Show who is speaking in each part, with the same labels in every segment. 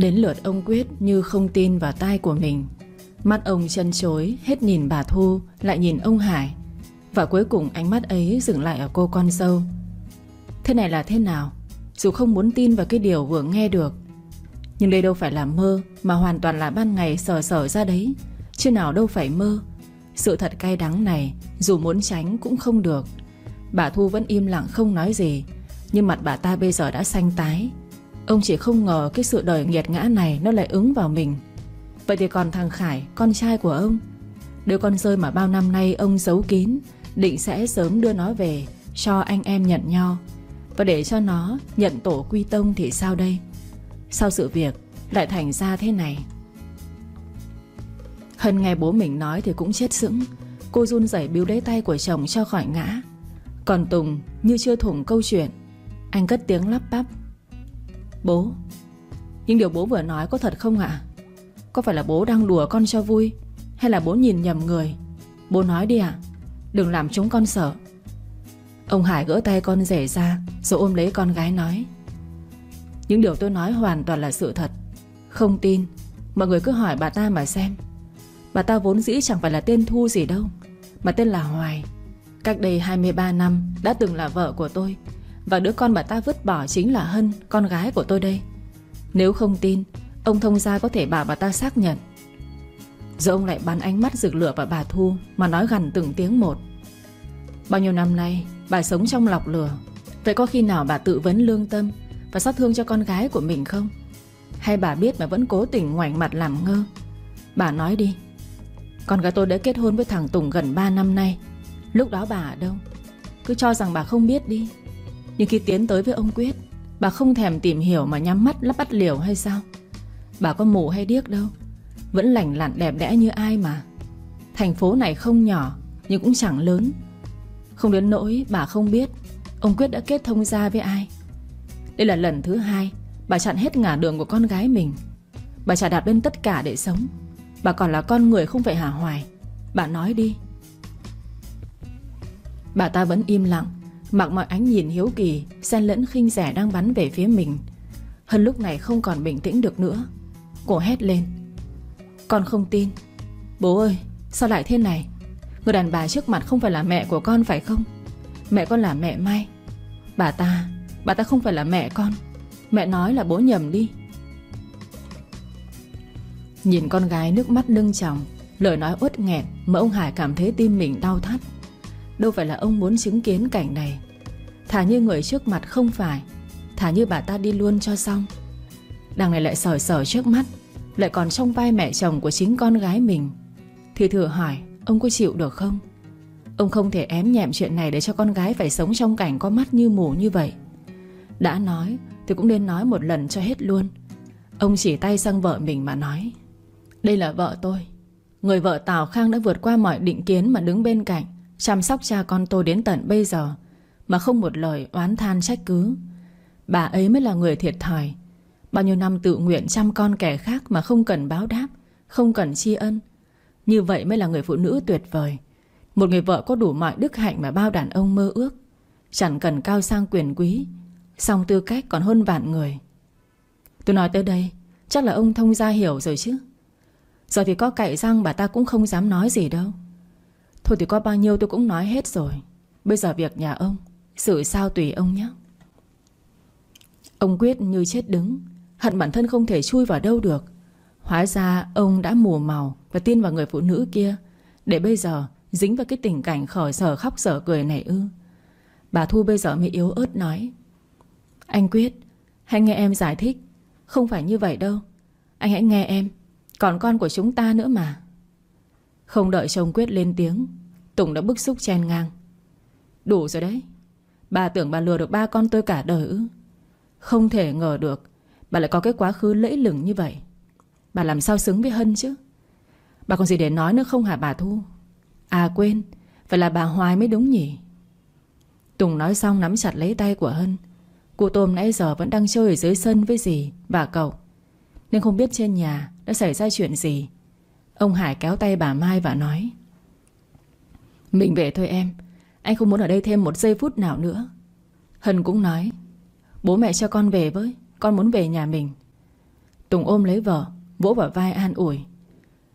Speaker 1: Đến lượt ông Quyết như không tin vào tai của mình. Mắt ông chân chối, Hết nhìn bà Thu, Lại nhìn ông Hải. Và cuối cùng ánh mắt ấy dừng lại ở cô con dâu. Thế này là thế nào? Dù không muốn tin vào cái điều vừa nghe được. Nhưng đây đâu phải là mơ, Mà hoàn toàn là ban ngày sờ sờ ra đấy. Chứ nào đâu phải mơ. Sự thật cay đắng này, Dù muốn tránh cũng không được. Bà Thu vẫn im lặng không nói gì. Nhưng mặt bà ta bây giờ đã xanh tái. Ông chỉ không ngờ cái sự đời nghiệt ngã này Nó lại ứng vào mình. Vậy thì còn thằng Khải, Con trai của ông, Đứa con rơi mà bao năm nay ông giấu kín, Định sẽ sớm đưa nó về Cho anh em nhận nhau Và để cho nó nhận tổ quy tông thì sao đây? Sau sự việc Lại thành ra thế này. Hân nghe bố mình nói thì cũng chết sững. Cô run rẩy biếu lấy tay của chồng cho khỏi ngã. Còn Tùng như chưa thủng câu chuyện. Anh cất tiếng lắp bắp. Bố. Nhưng điều bố vừa nói có thật không ạ? Có phải là bố đang đùa con cho vui, Hay là bố nhìn nhầm người? Bố nói đi ạ. Đừng làm chúng con sợ. Ông Hải gỡ tay con rể ra, Rồi ôm lấy con gái nói. Những điều tôi nói hoàn toàn là sự thật. Không tin. Mọi người cứ hỏi bà ta mà xem. Bà ta vốn dĩ chẳng phải là tên Thu gì đâu, Mà tên là Hoài. Cách đây 23 năm, Đã từng là vợ của tôi. Và đứa con bà ta vứt bỏ chính là Hân, Con gái của tôi đây. Nếu không tin, Ông thông gia có thể bảo bà ta xác nhận. Rồi ông lại bắn ánh mắt rực lửa vào bà Thu Mà nói gần từng tiếng một. Bao nhiêu năm nay, Bà sống trong lọc lửa. Vậy có khi nào bà tự vấn lương tâm Và xót thương cho con gái của mình không? Hay bà biết mà vẫn cố tình ngoảnh mặt làm ngơ? Bà nói đi. Con gái tôi đã kết hôn với thằng Tùng gần 3 năm nay. Lúc đó bà ở đâu? Cứ cho rằng bà không biết đi. Nhưng khi tiến tới với ông Quyết, Bà không thèm tìm hiểu mà nhắm mắt lắp bắt liều hay sao? Bà có mù hay điếc đâu. Vẫn lành lặn đẹp đẽ như ai mà. Thành phố này không nhỏ, Nhưng cũng chẳng lớn. Không đến nỗi bà không biết Ông Quyết đã kết thông gia với ai. Đây là lần thứ hai Bà chặn hết ngả đường của con gái mình. Bà trả đạp lên tất cả để sống. Bà còn là con người không phải hả hoài. Bà nói đi. Bà ta vẫn im lặng. Mặc mọi ánh nhìn hiếu kỳ, Xen lẫn khinh rẻ đang bắn về phía mình. Hân lúc này không còn bình tĩnh được nữa. Cô hét lên. Con không tin. Bố ơi, sao lại thế này? Người đàn bà trước mặt không phải là mẹ của con phải không? Mẹ con là mẹ Mai. Bà ta Bà ta không phải là mẹ con. Mẹ nói là bố nhầm đi. Nhìn con gái nước mắt lưng tròng, Lời nói uất nghẹn Mà ông Hải cảm thấy tim mình đau thắt. Đâu phải là ông muốn chứng kiến cảnh này. Thả như người trước mặt không phải Thả như bà ta đi luôn cho xong. Đằng này lại sờ sờ trước mắt, Lại còn trong vai mẹ chồng của chính con gái mình. Thì thử hỏi, Ông có chịu được không? Ông không thể ém nhẹm chuyện này Để cho con gái phải sống trong cảnh có mắt như mù như vậy. Đã nói, Thì cũng nên nói một lần cho hết luôn. Ông chỉ tay sang vợ mình mà nói, đây là vợ tôi. Người vợ Tào Khang đã vượt qua mọi định kiến Mà đứng bên cạnh. Chăm sóc cha con tôi đến tận bây giờ, Mà không một lời oán than trách cứ. Bà ấy mới là người thiệt thòi. Bao nhiêu năm tự nguyện chăm con kẻ khác Mà không cần báo đáp, Không cần tri ân, Như vậy mới là người phụ nữ tuyệt vời. Một người vợ có đủ mọi đức hạnh Mà bao đàn ông mơ ước, Chẳng cần cao sang quyền quý, Song tư cách còn hơn vạn người. Tôi nói tới đây, Chắc là ông thông gia hiểu rồi chứ. Giờ thì có cậy răng bà ta cũng không dám nói gì đâu. Thôi thì có bao nhiêu tôi cũng nói hết rồi. Bây giờ việc nhà ông, Xử sao tùy ông nhé. Ông quyết như chết đứng, Hận bản thân không thể chui vào đâu được. Hóa ra ông đã mù màu Và tin vào người phụ nữ kia, Để bây giờ dính vào cái tình cảnh khởi sở khóc sở cười này ư. Bà Thu bây giờ mới yếu ớt nói, Anh Quyết, Hãy nghe em giải thích. Không phải như vậy đâu. Anh hãy nghe em. Còn con của chúng ta nữa mà. Không đợi chồng Quyết lên tiếng Tùng đã bức xúc chen ngang. Đủ rồi đấy. Bà tưởng bà lừa được ba con tôi cả đời ư? Không thể ngờ được, Bà lại có cái quá khứ lẫy lửng như vậy. Bà làm sao xứng với Hân chứ? Bà còn gì để nói nữa không hả bà Thu? À quên, Phải là bà Hoài mới đúng nhỉ? Tùng nói xong nắm chặt lấy tay của Hân. Cụ Tôm nãy giờ vẫn đang chơi ở dưới sân với dì và cậu. Nên không biết trên nhà đã xảy ra chuyện gì. Ông Hải kéo tay bà Mai và nói mình về thôi em. Anh không muốn ở đây thêm một giây phút nào nữa. Hân cũng nói, Bố mẹ cho con về với, Con muốn về nhà mình. Tùng ôm lấy vợ, Vỗ vào vai an ủi,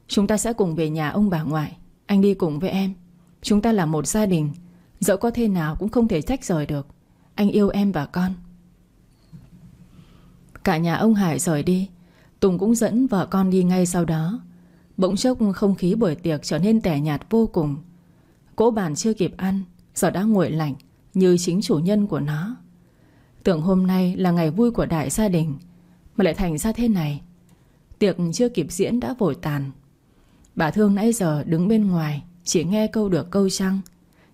Speaker 1: Chúng ta sẽ cùng về nhà ông bà ngoại, Anh đi cùng với em. Chúng ta là một gia đình, Dẫu có thế nào cũng không thể trách rời được. Anh yêu em và con. Cả nhà ông Hải rời đi, Tùng cũng dẫn vợ con đi ngay sau đó. Bỗng chốc không khí buổi tiệc trở nên tẻ nhạt vô cùng. Cỗ bàn chưa kịp ăn, Giờ đã nguội lạnh Như chính chủ nhân của nó. Tưởng hôm nay là ngày vui của đại gia đình, Mà lại thành ra thế này. Tiệc chưa kịp diễn đã vội tàn. Bà Thương nãy giờ đứng bên ngoài, Chỉ nghe câu được câu chăng,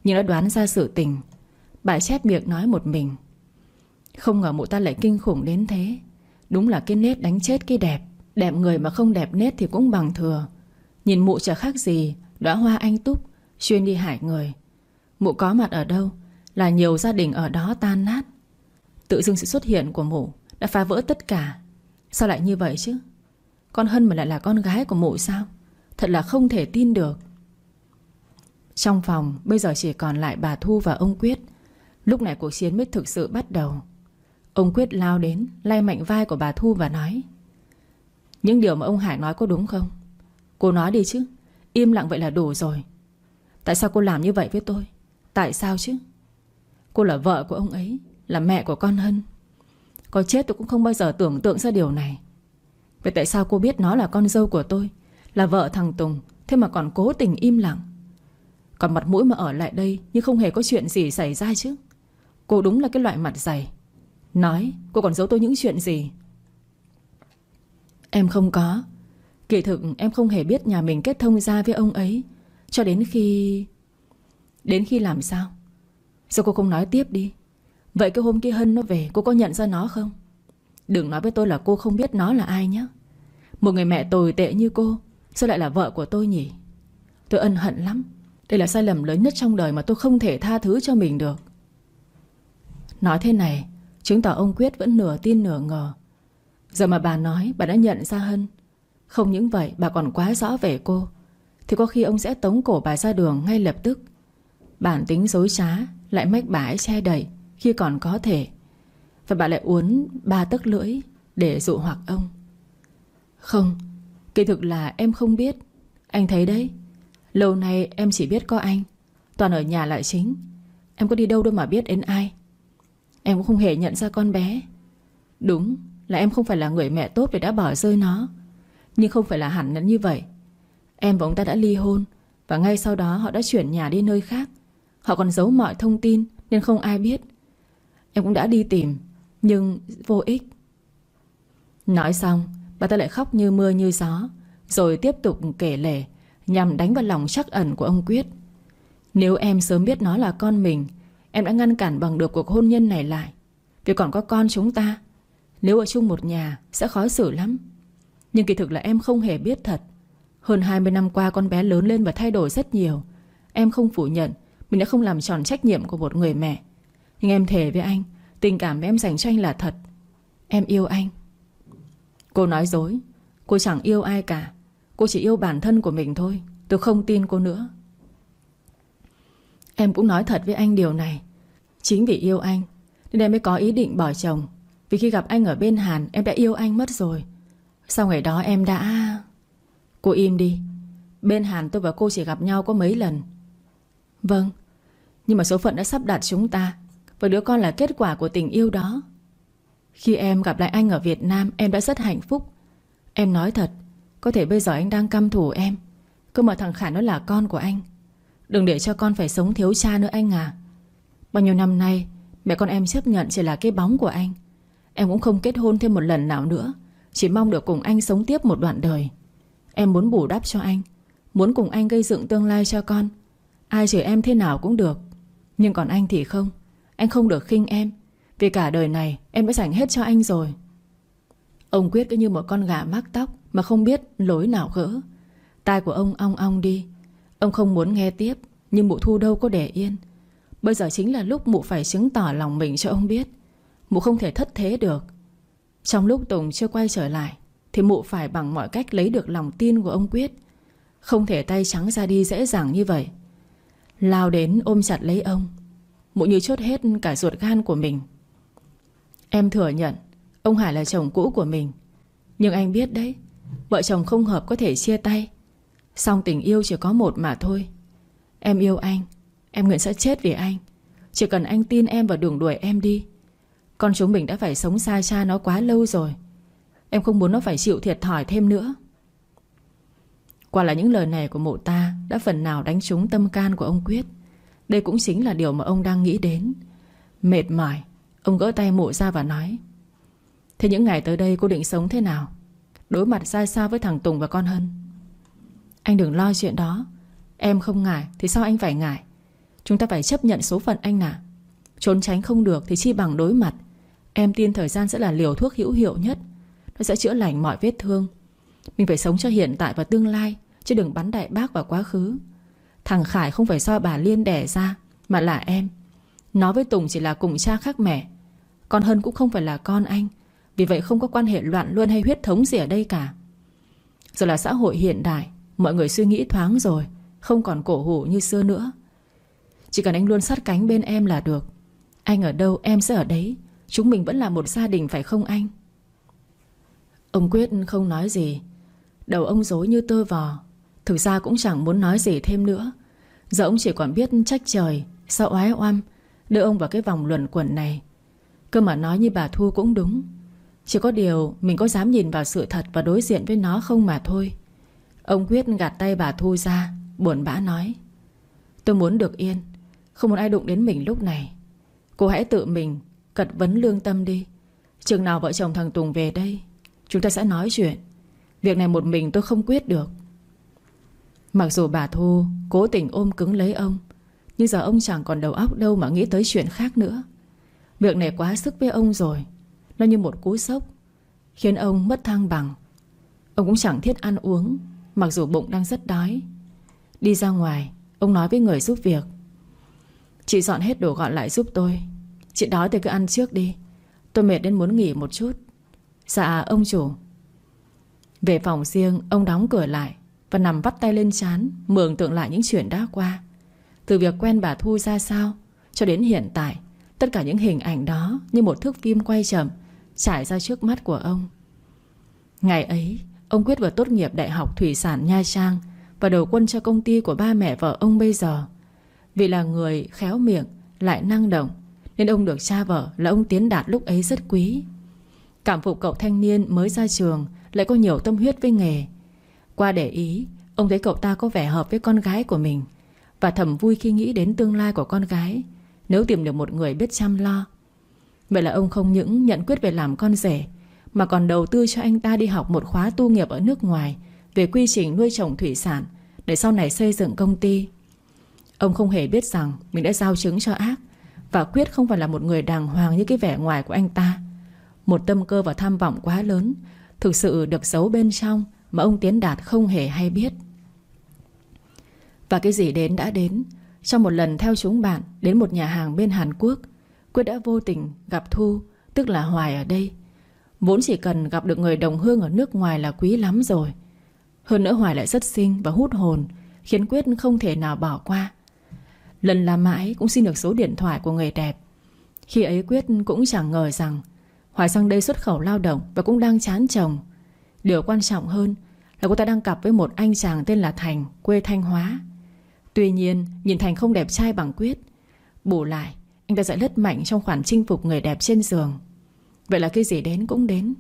Speaker 1: Nhưng đã đoán ra sự tình. Bà chép miệng nói một mình. Không ngờ mụ ta lại kinh khủng đến thế. Đúng là cái nết đánh chết cái đẹp. Đẹp người mà không đẹp nết thì cũng bằng thừa. Nhìn mụ chả khác gì, Đóa hoa anh túc Xuyên đi hải người. Mụ có mặt ở đâu Là nhiều gia đình ở đó tan nát. Tự dưng sự xuất hiện của mụ Đã phá vỡ tất cả. Sao lại như vậy chứ? Con Hân mà lại là con gái của mụ sao? Thật là không thể tin được. Trong phòng, Bây giờ chỉ còn lại bà Thu và ông Quyết. Lúc này cuộc chiến mới thực sự bắt đầu. Ông Quyết lao đến, Lay mạnh vai của bà Thu và nói, Những điều mà ông Hải nói có đúng không? Cô nói đi chứ. Im lặng vậy là đủ rồi. Tại sao cô làm như vậy với tôi? Tại sao chứ? Cô là vợ của ông ấy, Là mẹ của con Hân. Có chết tôi cũng không bao giờ tưởng tượng ra điều này. Vậy tại sao cô biết nó là con dâu của tôi, Là vợ thằng Tùng, Thế mà còn cố tình im lặng? Còn mặt mũi mà ở lại đây Nhưng không hề có chuyện gì xảy ra chứ. Cô đúng là cái loại mặt dày. Nói, cô còn giấu tôi những chuyện gì? Em không có. Kỳ thực, em không hề biết nhà mình kết thông ra với ông ấy. Cho đến khi Đến khi làm sao? Sao cô không nói tiếp đi? Vậy cái hôm kia Hân nó về, Cô có nhận ra nó không? Đừng nói với tôi là cô không biết nó là ai nhé Một người mẹ tồi tệ như cô, Sao lại là vợ của tôi nhỉ? Tôi ân hận lắm. Đây là sai lầm lớn nhất trong đời mà tôi không thể tha thứ cho mình được. Nói thế này, Chứng tỏ ông Quyết vẫn nửa tin nửa ngờ. Giờ mà bà nói, bà đã nhận ra Hân. Không những vậy, bà còn quá rõ về cô. Thì có khi ông sẽ tống cổ bà ra đường ngay lập tức. Bản tính dối trá, Lại mách bà ấy che đẩy Khi còn có thể. Và bà lại uốn ba tấc lưỡi Để dụ hoặc ông. Không, Kỳ thực là em không biết. Anh thấy đấy, Lâu nay em chỉ biết có anh, Toàn ở nhà lại chính. Em có đi đâu đâu mà biết đến ai. Em cũng không hề nhận ra con bé. Đúng là em không phải là người mẹ tốt Để đã bỏ rơi nó. Nhưng không phải là hẳn như vậy. Em và ông ta đã ly hôn, Và ngay sau đó họ đã chuyển nhà đi nơi khác. Họ còn giấu mọi thông tin Nên không ai biết. Em cũng đã đi tìm, Nhưng vô ích. Nói xong, Bà ta lại khóc như mưa như gió, Rồi tiếp tục kể lể Nhằm đánh vào lòng chắc ẩn của ông Quyết. Nếu em sớm biết nó là con mình, Em đã ngăn cản bằng được cuộc hôn nhân này lại. Vì còn có con chúng ta, Nếu ở chung một nhà Sẽ khó xử lắm. Nhưng kỳ thực là em không hề biết thật. Hơn 20 năm qua con bé lớn lên và thay đổi rất nhiều. Em không phủ nhận, Mình đã không làm tròn trách nhiệm của một người mẹ. Nhưng em thề với anh, Tình cảm em dành cho anh là thật. Em yêu anh. Cô nói dối. Cô chẳng yêu ai cả. Cô chỉ yêu bản thân của mình thôi. Tôi không tin cô nữa. Em cũng nói thật với anh điều này. Chính vì yêu anh, Nên em mới có ý định bỏ chồng. Vì khi gặp anh ở bên Hàn, Em đã yêu anh mất rồi. Sau ngày đó em đã Cô im đi. Bên Hàn tôi và cô chỉ gặp nhau có mấy lần. Vâng Nhưng mà số phận đã sắp đặt chúng ta. Và đứa con là kết quả của tình yêu đó. Khi em gặp lại anh ở Việt Nam, Em đã rất hạnh phúc. Em nói thật, Có thể bây giờ anh đang căm thù em, Cơ mà thằng Khải nó là con của anh. Đừng để cho con phải sống thiếu cha nữa anh à. Bao nhiêu năm nay, Mẹ con em chấp nhận chỉ là cái bóng của anh. Em cũng không kết hôn thêm một lần nào nữa, Chỉ mong được cùng anh sống tiếp một đoạn đời. Em muốn bù đắp cho anh, Muốn cùng anh gây dựng tương lai cho con. Ai chửi em thế nào cũng được. Nhưng còn anh thì không. Anh không được khinh em. Vì cả đời này, em đã dành hết cho anh rồi. Ông Quyết cứ như một con gà mắc tóc Mà không biết lối nào gỡ. Tai của ông ong ong đi. Ông không muốn nghe tiếp, Nhưng mụ thu đâu có để yên. Bây giờ chính là lúc mụ phải chứng tỏ lòng mình cho ông biết. Mụ không thể thất thế được. Trong lúc Tùng chưa quay trở lại thì mụ phải bằng mọi cách lấy được lòng tin của ông Quyết. Không thể tay trắng ra đi dễ dàng như vậy. Lao đến ôm chặt lấy ông. Mụ như chốt hết cả ruột gan của mình. Em thừa nhận, Ông Hải là chồng cũ của mình. Nhưng anh biết đấy, Vợ chồng không hợp có thể chia tay. Xong tình yêu chỉ có một mà thôi. Em yêu anh, Em nguyện sẽ chết vì anh. Chỉ cần anh tin em và đường đuổi em đi. Con chúng mình đã phải sống xa cha nó quá lâu rồi. Em không muốn nó phải chịu thiệt thòi thêm nữa. Quả là những lời này của mụ ta Đã phần nào đánh trúng tâm can của ông Quyết. Đây cũng chính là điều mà ông đang nghĩ đến. Mệt mỏi, Ông gỡ tay mụ ra và nói, Thế những ngày tới đây cô định sống thế nào? Đối mặt ra sao với thằng Tùng và con Hân? Anh đừng lo chuyện đó. Em không ngại thì sao anh phải ngại? Chúng ta phải chấp nhận số phận anh nà Trốn tránh không được thì chi bằng đối mặt. Em tin thời gian sẽ là liều thuốc hữu hiệu nhất. Nó sẽ chữa lành mọi vết thương. Mình phải sống cho hiện tại và tương lai, Chứ đừng bắn đại bác vào quá khứ. Thằng Khải không phải do bà Liên đẻ ra, Mà là em. Nó với Tùng chỉ là cùng cha khác mẹ. Con Hân cũng không phải là con anh, Vì vậy không có quan hệ loạn luân hay huyết thống gì ở đây cả. Giờ là xã hội hiện đại, Mọi người suy nghĩ thoáng rồi, Không còn cổ hủ như xưa nữa. Chỉ cần anh luôn sát cánh bên em là được. Anh ở đâu, em sẽ ở đấy. Chúng mình vẫn là một gia đình, phải không anh? Ông Quyết không nói gì. Đầu ông dối như tơ vò. Thực ra cũng chẳng muốn nói gì thêm nữa. Giờ ông chỉ còn biết trách trời Sao oái oăm, Đưa ông vào cái vòng luẩn quẩn này. Cơ mà nói như bà Thu cũng đúng. Chỉ có điều mình có dám nhìn vào sự thật Và đối diện với nó không mà thôi. Ông Quyết gạt tay bà Thu ra, Buồn bã nói. Tôi muốn được yên, Không muốn ai đụng đến mình lúc này. Cô hãy tự mình cật vấn lương tâm đi. Chừng nào vợ chồng thằng Tùng về đây Chúng ta sẽ nói chuyện. Việc này một mình tôi không quyết được. Mặc dù bà Thu cố tình ôm cứng lấy ông, Nhưng giờ ông chẳng còn đầu óc đâu mà nghĩ tới chuyện khác nữa. Việc này quá sức với ông rồi. Nó như một cú sốc, Khiến ông mất thăng bằng. Ông cũng chẳng thiết ăn uống, Mặc dù bụng đang rất đói. Đi ra ngoài, Ông nói với người giúp việc. Chị dọn hết đồ gọn lại giúp tôi. Chị đói thì cứ ăn trước đi. Tôi mệt đến muốn nghỉ một chút. Dạ ông chủ. Về phòng riêng, ông đóng cửa lại Và nằm vắt tay lên chán Mường tượng lại những chuyện đã qua. Từ việc quen bà Thu ra sao, Cho đến hiện tại, Tất cả những hình ảnh đó Như một thước phim quay chậm, Trải ra trước mắt của ông. Ngày ấy, Ông Quyết vừa tốt nghiệp Đại học Thủy sản Nha Trang Và đầu quân cho công ty của ba mẹ vợ ông bây giờ. Vì là người khéo miệng, Lại năng động, Nên ông được cha vợ là ông Tiến Đạt lúc ấy rất quý. Cảm phục cậu thanh niên mới ra trường, Lại có nhiều tâm huyết với nghề. Qua để ý, Ông thấy cậu ta có vẻ hợp với con gái của mình, Và thầm vui khi nghĩ đến tương lai của con gái, Nếu tìm được một người biết chăm lo. Vậy là ông không những nhận quyết về làm con rể, Mà còn đầu tư cho anh ta đi học một khóa tu nghiệp ở nước ngoài Về quy trình nuôi trồng thủy sản Để sau này xây dựng công ty. Ông không hề biết rằng Mình đã giao chứng cho ác, Và Quyết không phải là một người đàng hoàng như cái vẻ ngoài của anh ta một tâm cơ và tham vọng quá lớn, Thực sự được giấu bên trong Mà ông Tiến Đạt không hề hay biết. Và cái gì đến đã đến, Trong một lần theo chúng bạn Đến một nhà hàng bên Hàn Quốc, Quyết đã vô tình gặp Thu, Tức là Hoài ở đây. Vốn chỉ cần gặp được người đồng hương ở nước ngoài là quý lắm rồi. Hơn nữa Hoài lại rất xinh và hút hồn, Khiến Quyết không thể nào bỏ qua. Lần làm mãi cũng xin được số điện thoại của người đẹp. Khi ấy Quyết cũng chẳng ngờ rằng Hoài sang đây xuất khẩu lao động Và cũng đang chán chồng. Điều quan trọng hơn là cô ta đang cặp với một anh chàng tên là Thành, Quê Thanh Hóa. Tuy nhiên, nhìn Thành không đẹp trai bằng Quyết. Bù lại, Anh ta sẽ lất mạnh trong khoản chinh phục người đẹp trên giường. Vậy là cái gì đến cũng đến.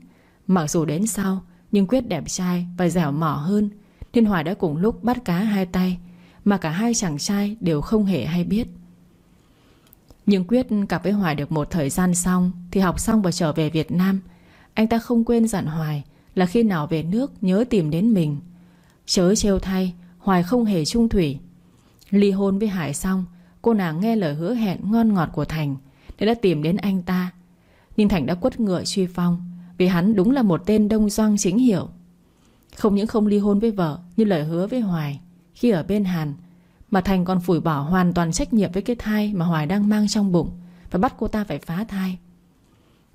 Speaker 1: Mặc dù đến sau, Nhưng Quyết đẹp trai và dẻo mỏ hơn Thiên Hoài đã cùng lúc bắt cá hai tay, Mà cả hai chàng trai đều không hề hay biết nhưng Quyết cặp với Hoài được một thời gian xong Thì học xong và trở về Việt Nam. Anh ta không quên dặn Hoài Là khi nào về nước nhớ tìm đến mình. Chớ trêu thay, Hoài không hề trung thủy. Ly hôn với Hải xong, Cô nàng nghe lời hứa hẹn ngon ngọt của Thành Nên đã tìm đến anh ta. Nhưng Thành đã quất ngựa truy phong Vì hắn đúng là một tên đông doang chính hiệu. Không những không ly hôn với vợ, Như lời hứa với Hoài, Khi ở bên Hàn mà Thành còn phủi bỏ hoàn toàn trách nhiệm với cái thai Mà Hoài đang mang trong bụng Và bắt cô ta phải phá thai.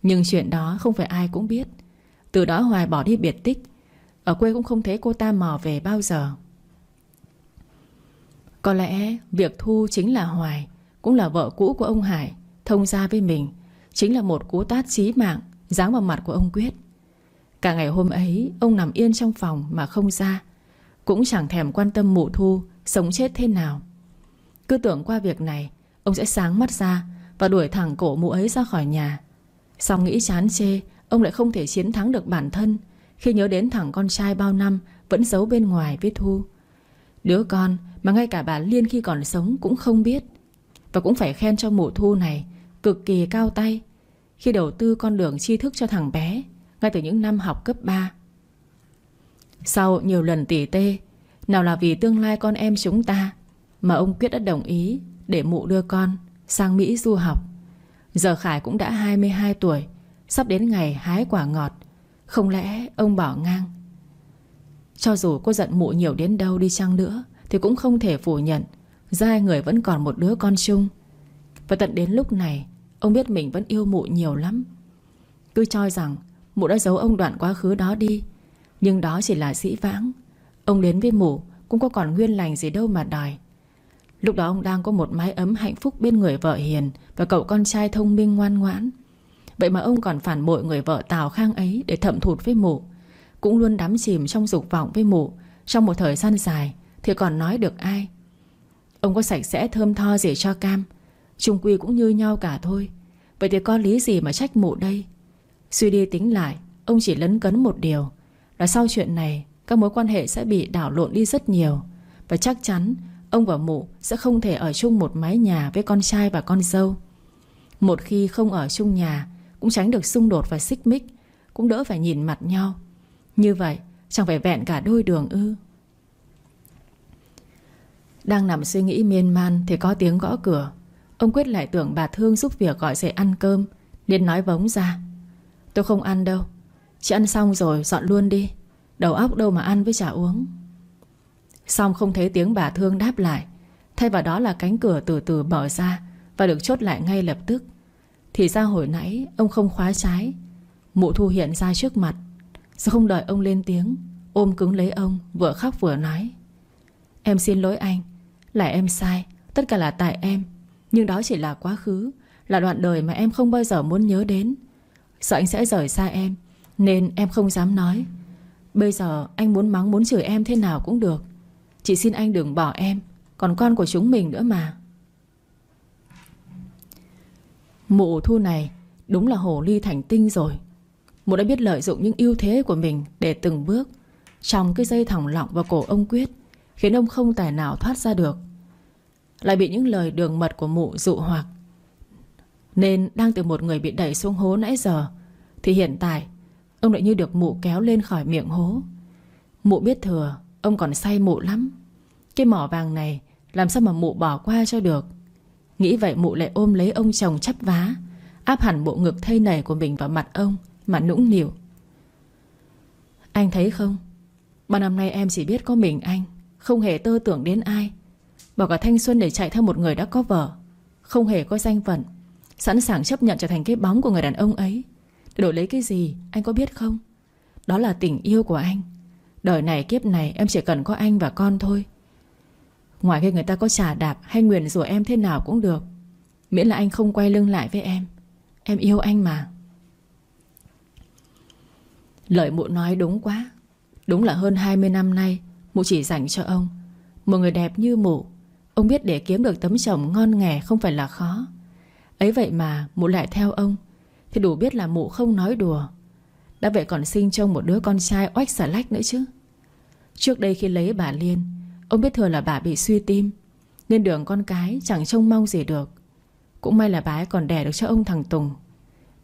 Speaker 1: Nhưng chuyện đó không phải ai cũng biết. Từ đó Hoài bỏ đi biệt tích. Ở quê cũng không thấy cô ta mò về bao giờ. Có lẽ việc Thu chính là Hoài, Cũng là vợ cũ của ông Hải, Thông ra với mình, Chính là một cú tát chí mạng, Giáng vào mặt của ông Quyết. Cả ngày hôm ấy, Ông nằm yên trong phòng mà không ra, Cũng chẳng thèm quan tâm mụ thu Sống chết thế nào. Cứ tưởng qua việc này, Ông sẽ sáng mắt ra Và đuổi thẳng cổ mụ ấy ra khỏi nhà. Xong nghĩ chán chê, Ông lại không thể chiến thắng được bản thân Khi nhớ đến thằng con trai bao năm Vẫn giấu bên ngoài với Thu. Đứa con mà ngay cả bà Liên khi còn sống Cũng không biết Và cũng phải khen cho mụ Thu này Cực kỳ cao tay. Khi đầu tư con đường tri thức cho thằng bé Ngay từ những năm học cấp 3 Sau nhiều lần tỉ tê nào là vì tương lai con em chúng ta Mà ông Quyết đã đồng ý Để mụ đưa con sang Mỹ du học. Giờ Khải cũng đã 22 tuổi, Sắp đến ngày hái quả ngọt, Không lẽ ông bỏ ngang? Cho dù cô giận mụ nhiều đến đâu đi chăng nữa Thì cũng không thể phủ nhận, Ra hai người vẫn còn một đứa con chung. Và tận đến lúc này, Ông biết mình vẫn yêu mụ nhiều lắm. Cứ cho rằng Mụ đã giấu ông đoạn quá khứ đó đi, Nhưng đó chỉ là dĩ vãng. Ông đến với mụ, Cũng có còn nguyên lành gì đâu mà đòi. Lúc đó ông đang có một mái ấm hạnh phúc bên người vợ hiền Và cậu con trai thông minh ngoan ngoãn. Vậy mà ông còn phản bội người vợ Tào Khang ấy Để thậm thụt với mụ. Cũng luôn đắm chìm trong dục vọng với mụ. Trong một thời gian dài Thì còn nói được ai? Ông có sạch sẽ thơm tho gì cho cam? Trung quy cũng như nhau cả thôi. Vậy thì có lý gì mà trách mụ đây? Suy đi tính lại, Ông chỉ lấn cấn một điều, Là sau chuyện này các mối quan hệ sẽ bị đảo lộn đi rất nhiều. Và chắc chắn, Ông và mụ sẽ không thể ở chung một mái nhà Với con trai và con dâu. Một khi không ở chung nhà, Cũng tránh được xung đột và xích mích, Cũng đỡ phải nhìn mặt nhau. Như vậy, chẳng phải vẹn cả đôi đường ư? Đang nằm suy nghĩ miên man Thì có tiếng gõ cửa. Ông Quyết lại tưởng bà Thương giúp việc gọi dậy ăn cơm, Nên nói vống ra. Tôi không ăn đâu. Chị ăn xong rồi dọn luôn đi. Đầu óc đâu mà ăn với trà uống. Xong không thấy tiếng bà Thương đáp lại, Thay vào đó là cánh cửa từ từ mở ra Và được chốt lại ngay lập tức. Thì ra hồi nãy, ông không khóa trái. Mụ thu hiện ra trước mặt. Sao không đợi ông lên tiếng, Ôm cứng lấy ông, vừa khóc vừa nói. Em xin lỗi anh, Là em sai, Tất cả là tại em. Nhưng đó chỉ là quá khứ, Là đoạn đời mà em không bao giờ muốn nhớ đến. Sợ anh sẽ rời xa em, Nên em không dám nói. Bây giờ anh muốn mắng muốn chửi em thế nào cũng được. Chỉ xin anh đừng bỏ em, Còn con của chúng mình nữa mà. Mụ thu này Đúng là hồ ly thành tinh rồi. Mụ đã biết lợi dụng những ưu thế của mình Để từng bước Trong cái dây thòng lọng vào cổ ông Quyết, Khiến ông không tài nào thoát ra được. Lại bị những lời đường mật của mụ dụ hoặc. Nên đang từ một người bị đẩy xuống hố nãy giờ, Thì hiện tại Ông lại như được mụ kéo lên khỏi miệng hố. Mụ biết thừa, Ông còn say mụ lắm. Cái mỏ vàng này, Làm sao mà mụ bỏ qua cho được? Nghĩ vậy mụ lại ôm lấy ông chồng chắp vá, Áp hẳn bộ ngực thây nảy của mình vào mặt ông, Mà nũng nịu. Anh thấy không? Bao năm nay em chỉ biết có mình anh, Không hề tơ tưởng đến ai. Bỏ cả thanh xuân để chạy theo một người đã có vợ, Không hề có danh phận, Sẵn sàng chấp nhận trở thành cái bóng của người đàn ông ấy. Để đổi lấy cái gì, Anh có biết không? Đó là tình yêu của anh. Đời này, kiếp này, em chỉ cần có anh và con thôi. Ngoài khi người ta có trả đạp Hay nguyền rủa em thế nào cũng được. Miễn là anh không quay lưng lại với em. Em yêu anh mà. Lời mụ nói đúng quá. Đúng là hơn 20 năm nay, Mụ chỉ dành cho ông. Một người đẹp như mụ. Ông biết để kiếm được tấm chồng ngon nghè không phải là khó. Ấy vậy mà mụ lại theo ông. Thì đủ biết là mụ không nói đùa. Đã vậy còn sinh trông một đứa con trai oách xà lách nữa chứ. Trước đây khi lấy bà Liên, Ông biết thừa là bà bị suy tim, Nên đường con cái chẳng trông mong gì được. Cũng may là bà ấy còn đẻ được cho ông thằng Tùng.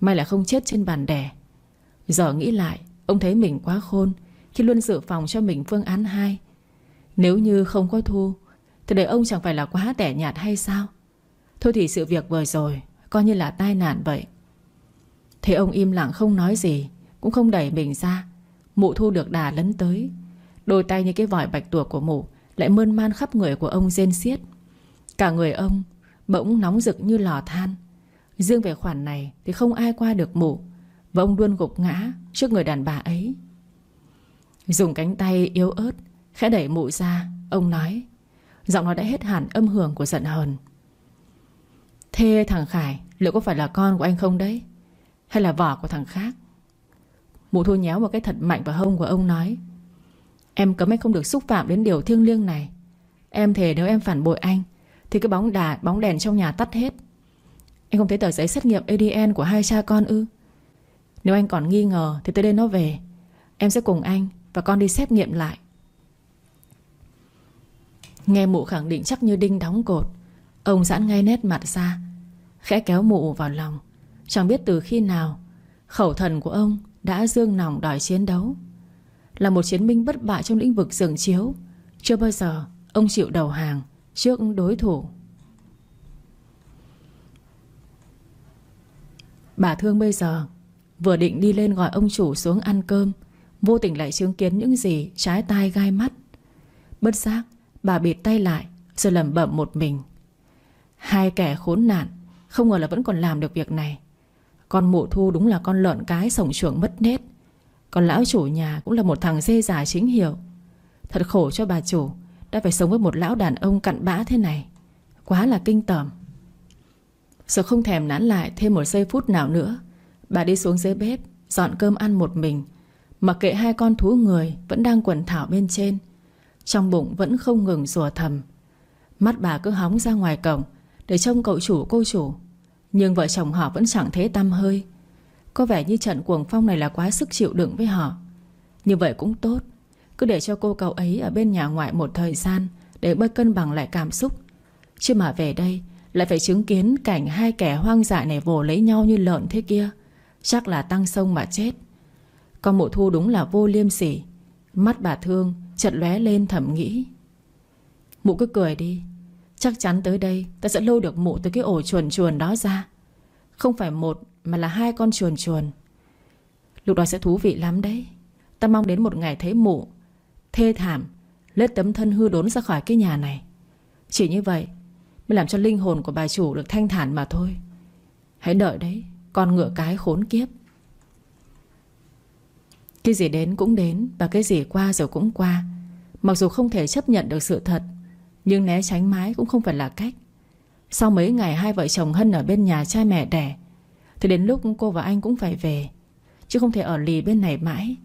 Speaker 1: May là không chết trên bàn đẻ. Giờ nghĩ lại, Ông thấy mình quá khôn Khi luôn dự phòng cho mình phương án 2 Nếu như không có thu, Thì để ông chẳng phải là quá tẻ nhạt hay sao? Thôi thì sự việc vừa rồi Coi như là tai nạn vậy. Thế ông im lặng không nói gì, Cũng không đẩy mình ra. Mụ thu được đà lấn tới. Đôi tay như cái vòi bạch tuộc của mụ Lại mơn man khắp người của ông rên xiết. Cả người ông Bỗng nóng rực như lò than. Riêng về khoản này thì không ai qua được mụ, Và ông luôn gục ngã Trước người đàn bà ấy. Dùng cánh tay yếu ớt Khẽ đẩy mụ ra, Ông nói, Giọng nó đã hết hẳn âm hưởng của giận hờn. Thế thằng Khải, Liệu có phải là con của anh không đấy? Hay là vỏ của thằng khác? Mụ Thu nhéo một cái thật mạnh vào hông của ông nói Em cấm anh không được xúc phạm đến điều thiêng liêng này. Em thề nếu em phản bội anh Thì cái bóng đà, bóng đèn trong nhà tắt hết. Anh không thấy tờ giấy xét nghiệm ADN của hai cha con ư? Nếu anh còn nghi ngờ Thì tới đây nó về. Em sẽ cùng anh và con đi xét nghiệm lại. Nghe mụ khẳng định chắc như đinh đóng cột Ông giãn ngay nét mặt ra Khẽ kéo mụ vào lòng. Chẳng biết từ khi nào, Khẩu thần của ông đã dương nòng đòi chiến đấu. Là một chiến binh bất bại trong lĩnh vực dường chiếu, Chưa bao giờ ông chịu đầu hàng Trước đối thủ. Bà Thương bây giờ Vừa định đi lên gọi ông chủ xuống ăn cơm, Vô tình lại chứng kiến những gì Trái tai gai mắt. Bất giác, bà bịt tay lại, Rồi lẩm bẩm một mình. Hai kẻ khốn nạn, Không ngờ là vẫn còn làm được việc này. Con mụ thu đúng là con lợn cái sổng trưởng mất nết. Còn lão chủ nhà Cũng là một thằng dê già chính hiệu. Thật khổ cho bà chủ, Đã phải sống với một lão đàn ông cặn bã thế này. Quá là kinh tởm. Sợ không thèm nán lại thêm một giây phút nào nữa, Bà đi xuống dưới bếp, Dọn cơm ăn một mình. Mặc kệ hai con thú người Vẫn đang quần thảo bên trên, Trong bụng vẫn không ngừng rùa thầm. Mắt bà cứ hóng ra ngoài cổng Để trông cậu chủ, cô chủ. Nhưng vợ chồng họ vẫn chẳng thế tâm hơi. Có vẻ như trận cuồng phong này là quá sức chịu đựng với họ. Như vậy cũng tốt. Cứ để cho cô cậu ấy ở bên nhà ngoại một thời gian Để bớt cân bằng lại cảm xúc. Chứ mà về đây, Lại phải chứng kiến cảnh hai kẻ hoang dại này vồ lấy nhau như lợn thế kia. Chắc là tăng sông mà chết. Con mụ thu đúng là vô liêm sỉ. Mắt bà thương chợt lóe lên thầm nghĩ. Mụ cứ cười đi. Chắc chắn tới đây, Ta sẽ lôi được mụ từ cái ổ chuồn chuồn đó ra. Không phải một, Mà là hai con chuồn chuồn. Lúc đó sẽ thú vị lắm đấy. Ta mong đến một ngày thấy mụ, Thê thảm, Lết tấm thân hư đốn ra khỏi cái nhà này. Chỉ như vậy, Mới làm cho linh hồn của bà chủ được thanh thản mà thôi. Hãy đợi đấy, Con ngựa cái khốn kiếp. Cái gì đến cũng đến Và cái gì qua rồi cũng qua. Mặc dù không thể chấp nhận được sự thật nhưng né tránh mái cũng không phải là cách. Sau mấy ngày hai vợ chồng Hân ở bên nhà cha mẹ đẻ, Thì đến lúc cô và anh cũng phải về, Chứ không thể ở lì bên này mãi.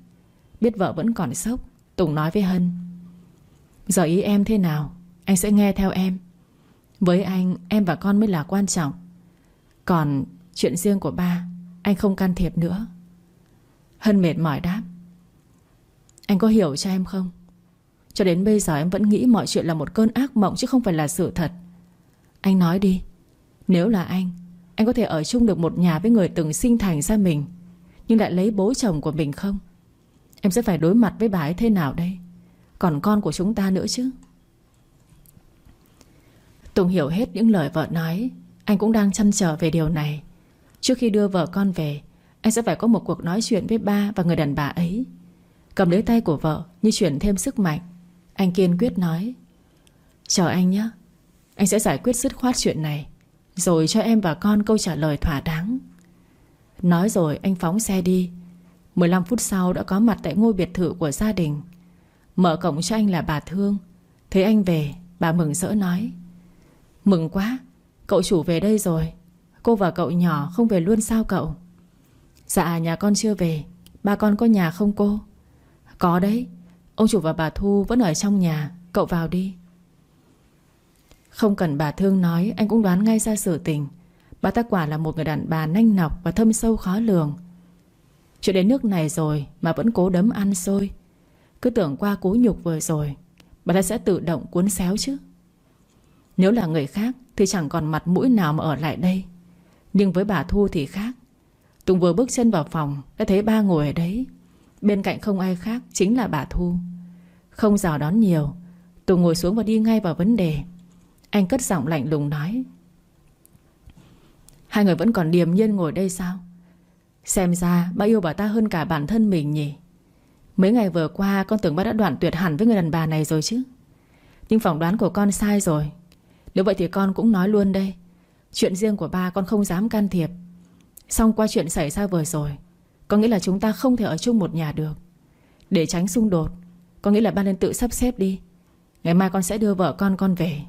Speaker 1: Biết vợ vẫn còn sốc, Tùng nói với Hân, Giờ ý em thế nào? Anh sẽ nghe theo em. Với anh, em và con mới là quan trọng. Còn chuyện riêng của ba, Anh không can thiệp nữa. Hân mệt mỏi đáp, Anh có hiểu cho em không? Cho đến bây giờ em vẫn nghĩ mọi chuyện là một cơn ác mộng Chứ không phải là sự thật. Anh nói đi, Nếu là anh Anh có thể ở chung được một nhà với người từng sinh thành ra mình, Nhưng lại lấy bố chồng của mình không? Em sẽ phải đối mặt với bà ấy thế nào đây? Còn con của chúng ta nữa chứ? Tùng hiểu hết những lời vợ nói, Anh cũng đang chăn trở về điều này. Trước khi đưa vợ con về, Anh sẽ phải có một cuộc nói chuyện với ba và người đàn bà ấy. Cầm lấy tay của vợ Như chuyển thêm sức mạnh. Anh kiên quyết nói, Chờ anh nhé, Anh sẽ giải quyết dứt khoát chuyện này, Rồi cho em và con câu trả lời thỏa đáng. Nói rồi, anh phóng xe đi. 15 phút sau đã có mặt tại ngôi biệt thự của gia đình. Mở cổng cho anh là bà Thương. Thấy anh về, Bà mừng rỡ nói, Mừng quá, Cậu chủ về đây rồi. Cô và cậu nhỏ không về luôn sao cậu? Dạ nhà con chưa về. Ba con có nhà không cô? Có đấy. Ông chủ và bà Thu vẫn ở trong nhà, Cậu vào đi. Không cần bà Thương nói, Anh cũng đoán ngay ra sự tình. Bà ta quả là một người đàn bà nanh nọc Và thâm sâu khó lường. Chuyện đến nước này rồi Mà vẫn cố đấm ăn xôi. Cứ tưởng qua cú nhục vừa rồi, Bà ta sẽ tự động cuốn xéo chứ. Nếu là người khác Thì chẳng còn mặt mũi nào mà ở lại đây. Nhưng với bà Thu thì khác. Tùng vừa bước chân vào phòng, Đã thấy ba ngồi ở đấy. Bên cạnh không ai khác chính là bà Thu. Không rào đón nhiều, Tùng ngồi xuống và đi ngay vào vấn đề. Anh cất giọng lạnh lùng nói, Hai người vẫn còn điềm nhiên ngồi đây sao? Xem ra ba yêu bà ta hơn cả bản thân mình nhỉ. Mấy ngày vừa qua, Con tưởng ba đã đoạn tuyệt hẳn với người đàn bà này rồi chứ. Nhưng phỏng đoán của con sai rồi. Nếu vậy thì con cũng nói luôn đây. Chuyện riêng của ba con không dám can thiệp. Xong qua chuyện xảy ra vừa rồi có nghĩa là chúng ta không thể ở chung một nhà được. Để tránh xung đột, Có nghĩa là ba nên tự sắp xếp đi. Ngày mai con sẽ đưa vợ con con về.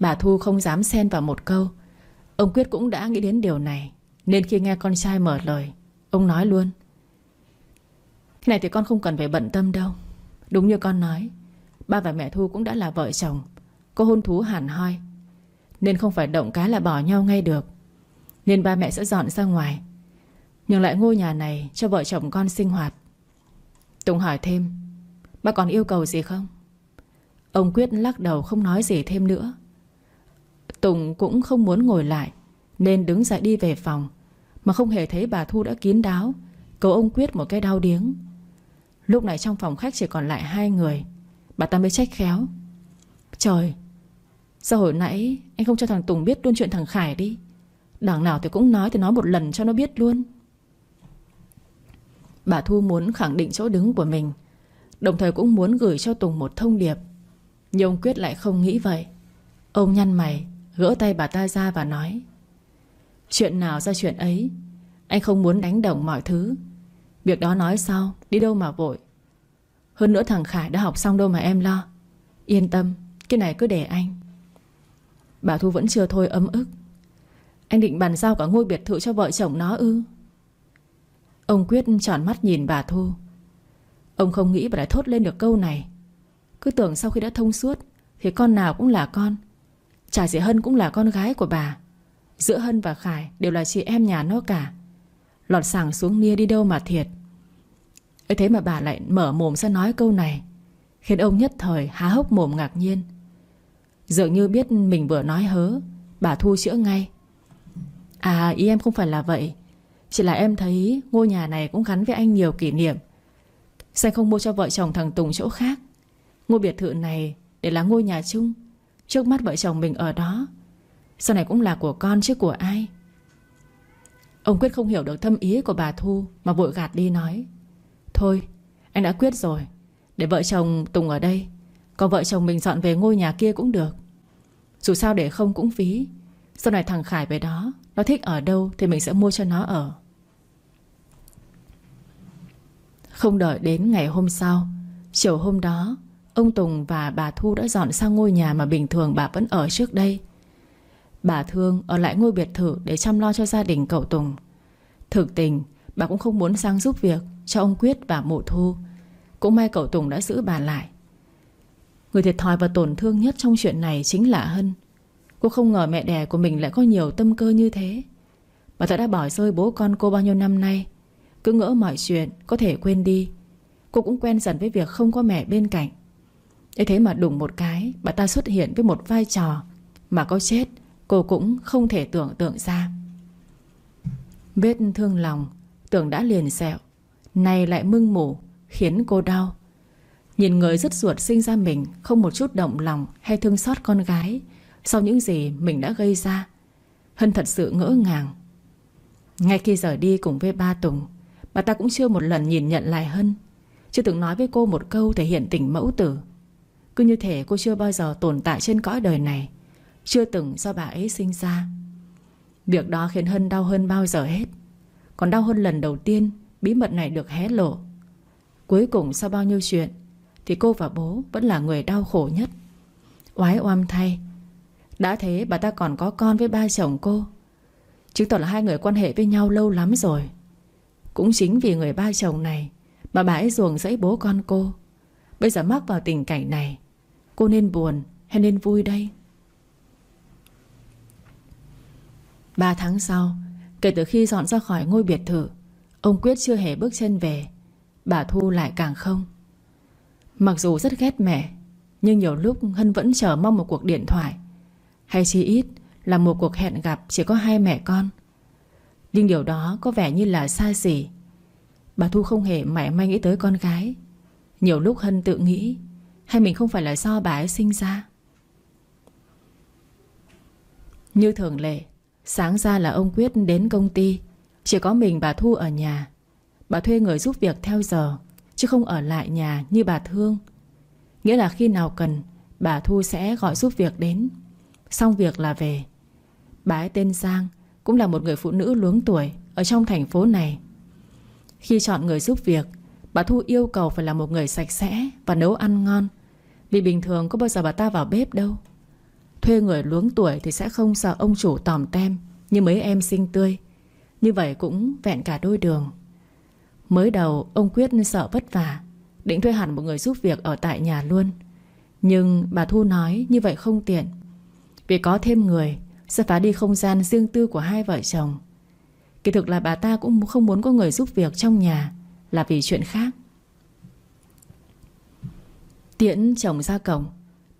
Speaker 1: Bà Thu không dám xen vào một câu. Ông Quyết cũng đã nghĩ đến điều này, Nên khi nghe con trai mở lời, Ông nói luôn. Cái này thì con không cần phải bận tâm đâu. Đúng như con nói, Ba và mẹ Thu cũng đã là vợ chồng, Có hôn thú hẳn hoi, Nên không phải động cái là bỏ nhau ngay được. Nên ba mẹ sẽ dọn ra ngoài Nhường lại ngôi nhà này cho vợ chồng con sinh hoạt. Tùng hỏi thêm, bà còn yêu cầu gì không? Ông Quyết lắc đầu không nói gì thêm nữa. Tùng cũng không muốn ngồi lại, Nên đứng dậy đi về phòng, Mà không hề thấy bà Thu đã kín đáo, Cầu ông Quyết một cái đau điếng. Lúc này trong phòng khách chỉ còn lại hai người, Bà ta mới trách khéo. Trời, Sao hồi nãy anh không cho thằng Tùng biết luôn chuyện thằng Khải đi? Đằng nào thì cũng nói thì nói một lần cho nó biết luôn. Bà Thu muốn khẳng định chỗ đứng của mình, Đồng thời cũng muốn gửi cho Tùng một thông điệp. Nhưng ông Quyết lại không nghĩ vậy. Ông nhăn mày, Gỡ tay bà ta ra và nói, Chuyện nào ra chuyện ấy? Anh không muốn đánh đồng mọi thứ. Việc đó nói sau, Đi đâu mà vội. Hơn nữa thằng Khải đã học xong đâu mà em lo. Yên tâm, Cái này cứ để anh. Bà Thu vẫn chưa thôi ấm ức. Anh định bàn giao cả ngôi biệt thự cho vợ chồng nó ư? Ông Quyết tròn mắt nhìn bà Thu. Ông không nghĩ bà đã thốt lên được câu này. Cứ tưởng sau khi đã thông suốt, Thì con nào cũng là con. Chả dĩ Hân cũng là con gái của bà. Giữa Hân và Khải đều là chị em nhà nó cả. Lọt sàng xuống nia đi đâu mà thiệt. Ấy thế mà bà lại mở mồm ra nói câu này, Khiến ông nhất thời há hốc mồm ngạc nhiên. Dường như biết mình vừa nói hớ, Bà Thu chữa ngay. À ý em không phải là vậy. Chỉ là em thấy ngôi nhà này cũng gắn với anh nhiều kỷ niệm. Sao không mua cho vợ chồng thằng Tùng chỗ khác? Ngôi biệt thự này để là ngôi nhà chung. Trước mắt vợ chồng mình ở đó. Sau này cũng là của con chứ của ai? Ông Quyết không hiểu được thâm ý của bà Thu Mà vội gạt đi nói. Thôi, anh đã quyết rồi. Để vợ chồng Tùng ở đây. Còn vợ chồng mình dọn về ngôi nhà kia cũng được. Dù sao để không cũng phí. Sau này thằng Khải về đó, Nó thích ở đâu thì mình sẽ mua cho nó ở. Không đợi đến ngày hôm sau, Chiều hôm đó, Ông Tùng và bà Thu đã dọn sang ngôi nhà Mà bình thường bà vẫn ở trước đây. Bà Thương ở lại ngôi biệt thự Để chăm lo cho gia đình cậu Tùng. Thực tình, bà cũng không muốn sang giúp việc Cho ông Quyết và mụ Thu. Cũng may cậu Tùng đã giữ bà lại. Người thiệt thòi và tổn thương nhất trong chuyện này Chính là Hân. Cô không ngờ mẹ đẻ của mình lại có nhiều tâm cơ như thế. Bà ta đã bỏ rơi bố con cô bao nhiêu năm nay cứ ngỡ mọi chuyện, Có thể quên đi. Cô cũng quen dần với việc không có mẹ bên cạnh. Thế thế mà đùng một cái, Bà ta xuất hiện với một vai trò Mà có chết, Cô cũng không thể tưởng tượng ra. Vết thương lòng, Tưởng đã liền sẹo Này lại mưng mủ, Khiến cô đau. Nhìn người rất ruột sinh ra mình, Không một chút động lòng hay thương xót con gái, Sau những gì mình đã gây ra, Hân thật sự ngỡ ngàng. Ngay khi rời đi cùng với ba Tùng và ta cũng chưa một lần nhìn nhận lại Hân. Chưa từng nói với cô một câu thể hiện tình mẫu tử. Cứ như thể cô chưa bao giờ tồn tại trên cõi đời này. Chưa từng do bà ấy sinh ra. Việc đó khiến Hân đau hơn bao giờ hết. Còn đau hơn lần đầu tiên, Bí mật này được hé lộ. Cuối cùng sau bao nhiêu chuyện, Thì cô và bố vẫn là người đau khổ nhất. Oái oăm thay. Đã thế bà ta còn có con với ba chồng cô. Chứng tỏ là hai người quan hệ với nhau lâu lắm rồi. Cũng chính vì người ba chồng này Mà bà ấy ruồng dẫy bố con cô. Bây giờ mắc vào tình cảnh này, Cô nên buồn hay nên vui đây? Ba tháng sau, Kể từ khi dọn ra khỏi ngôi biệt thự, Ông Quyết chưa hề bước chân về. Bà Thu lại càng không. Mặc dù rất ghét mẹ, Nhưng nhiều lúc Hân vẫn chờ mong một cuộc điện thoại. Hay chỉ ít là một cuộc hẹn gặp Chỉ có hai mẹ con. Nhưng điều đó có vẻ như là xa xỉ. Bà Thu không hề mảy may nghĩ tới con gái. Nhiều lúc Hân tự nghĩ, Hay mình không phải là do bà ấy sinh ra. Như thường lệ, Sáng ra là ông Quyết đến công ty. Chỉ có mình bà Thu ở nhà. Bà thuê người giúp việc theo giờ, Chứ không ở lại nhà như bà Thương. Nghĩa là khi nào cần, Bà Thu sẽ gọi giúp việc đến. Xong việc là về. Bà ấy tên Giang cũng là một người phụ nữ luống tuổi Ở trong thành phố này. Khi chọn người giúp việc, Bà Thu yêu cầu phải là một người sạch sẽ Và nấu ăn ngon. Vì bình thường có bao giờ bà ta vào bếp đâu. Thuê người luống tuổi thì sẽ không sợ ông chủ tòm tem Như mấy em xinh tươi. Như vậy cũng vẹn cả đôi đường. Mới đầu, ông Quyết sợ vất vả, Định thuê hẳn một người giúp việc ở tại nhà luôn. Nhưng bà Thu nói như vậy không tiện. Vì có thêm người sẽ phá đi không gian riêng tư của hai vợ chồng? Kỳ thực là bà ta cũng không muốn có người giúp việc trong nhà. Là vì chuyện khác. Tiễn chồng ra cổng.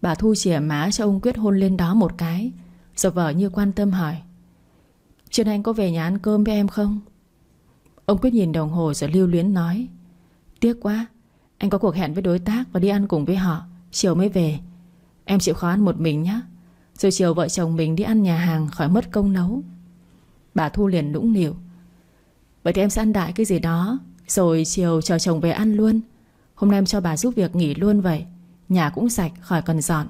Speaker 1: Bà Thu chìa má cho ông Quyết hôn lên đó một cái. Rồi vợ như quan tâm hỏi, Chuyện Anh có về nhà ăn cơm với em không? Ông Quyết nhìn đồng hồ rồi lưu luyến nói, Tiếc quá, Anh có cuộc hẹn với đối tác và đi ăn cùng với họ, Chiều mới về. Em chịu khó ăn một mình nhé rồi chiều vợ chồng mình đi ăn nhà hàng khỏi mất công nấu. Bà Thu liền nũng nịu. Vậy thì em sẽ ăn đại cái gì đó. Rồi chiều chờ chồng về ăn luôn. Hôm nay em cho bà giúp việc nghỉ luôn vậy. Nhà cũng sạch khỏi cần dọn.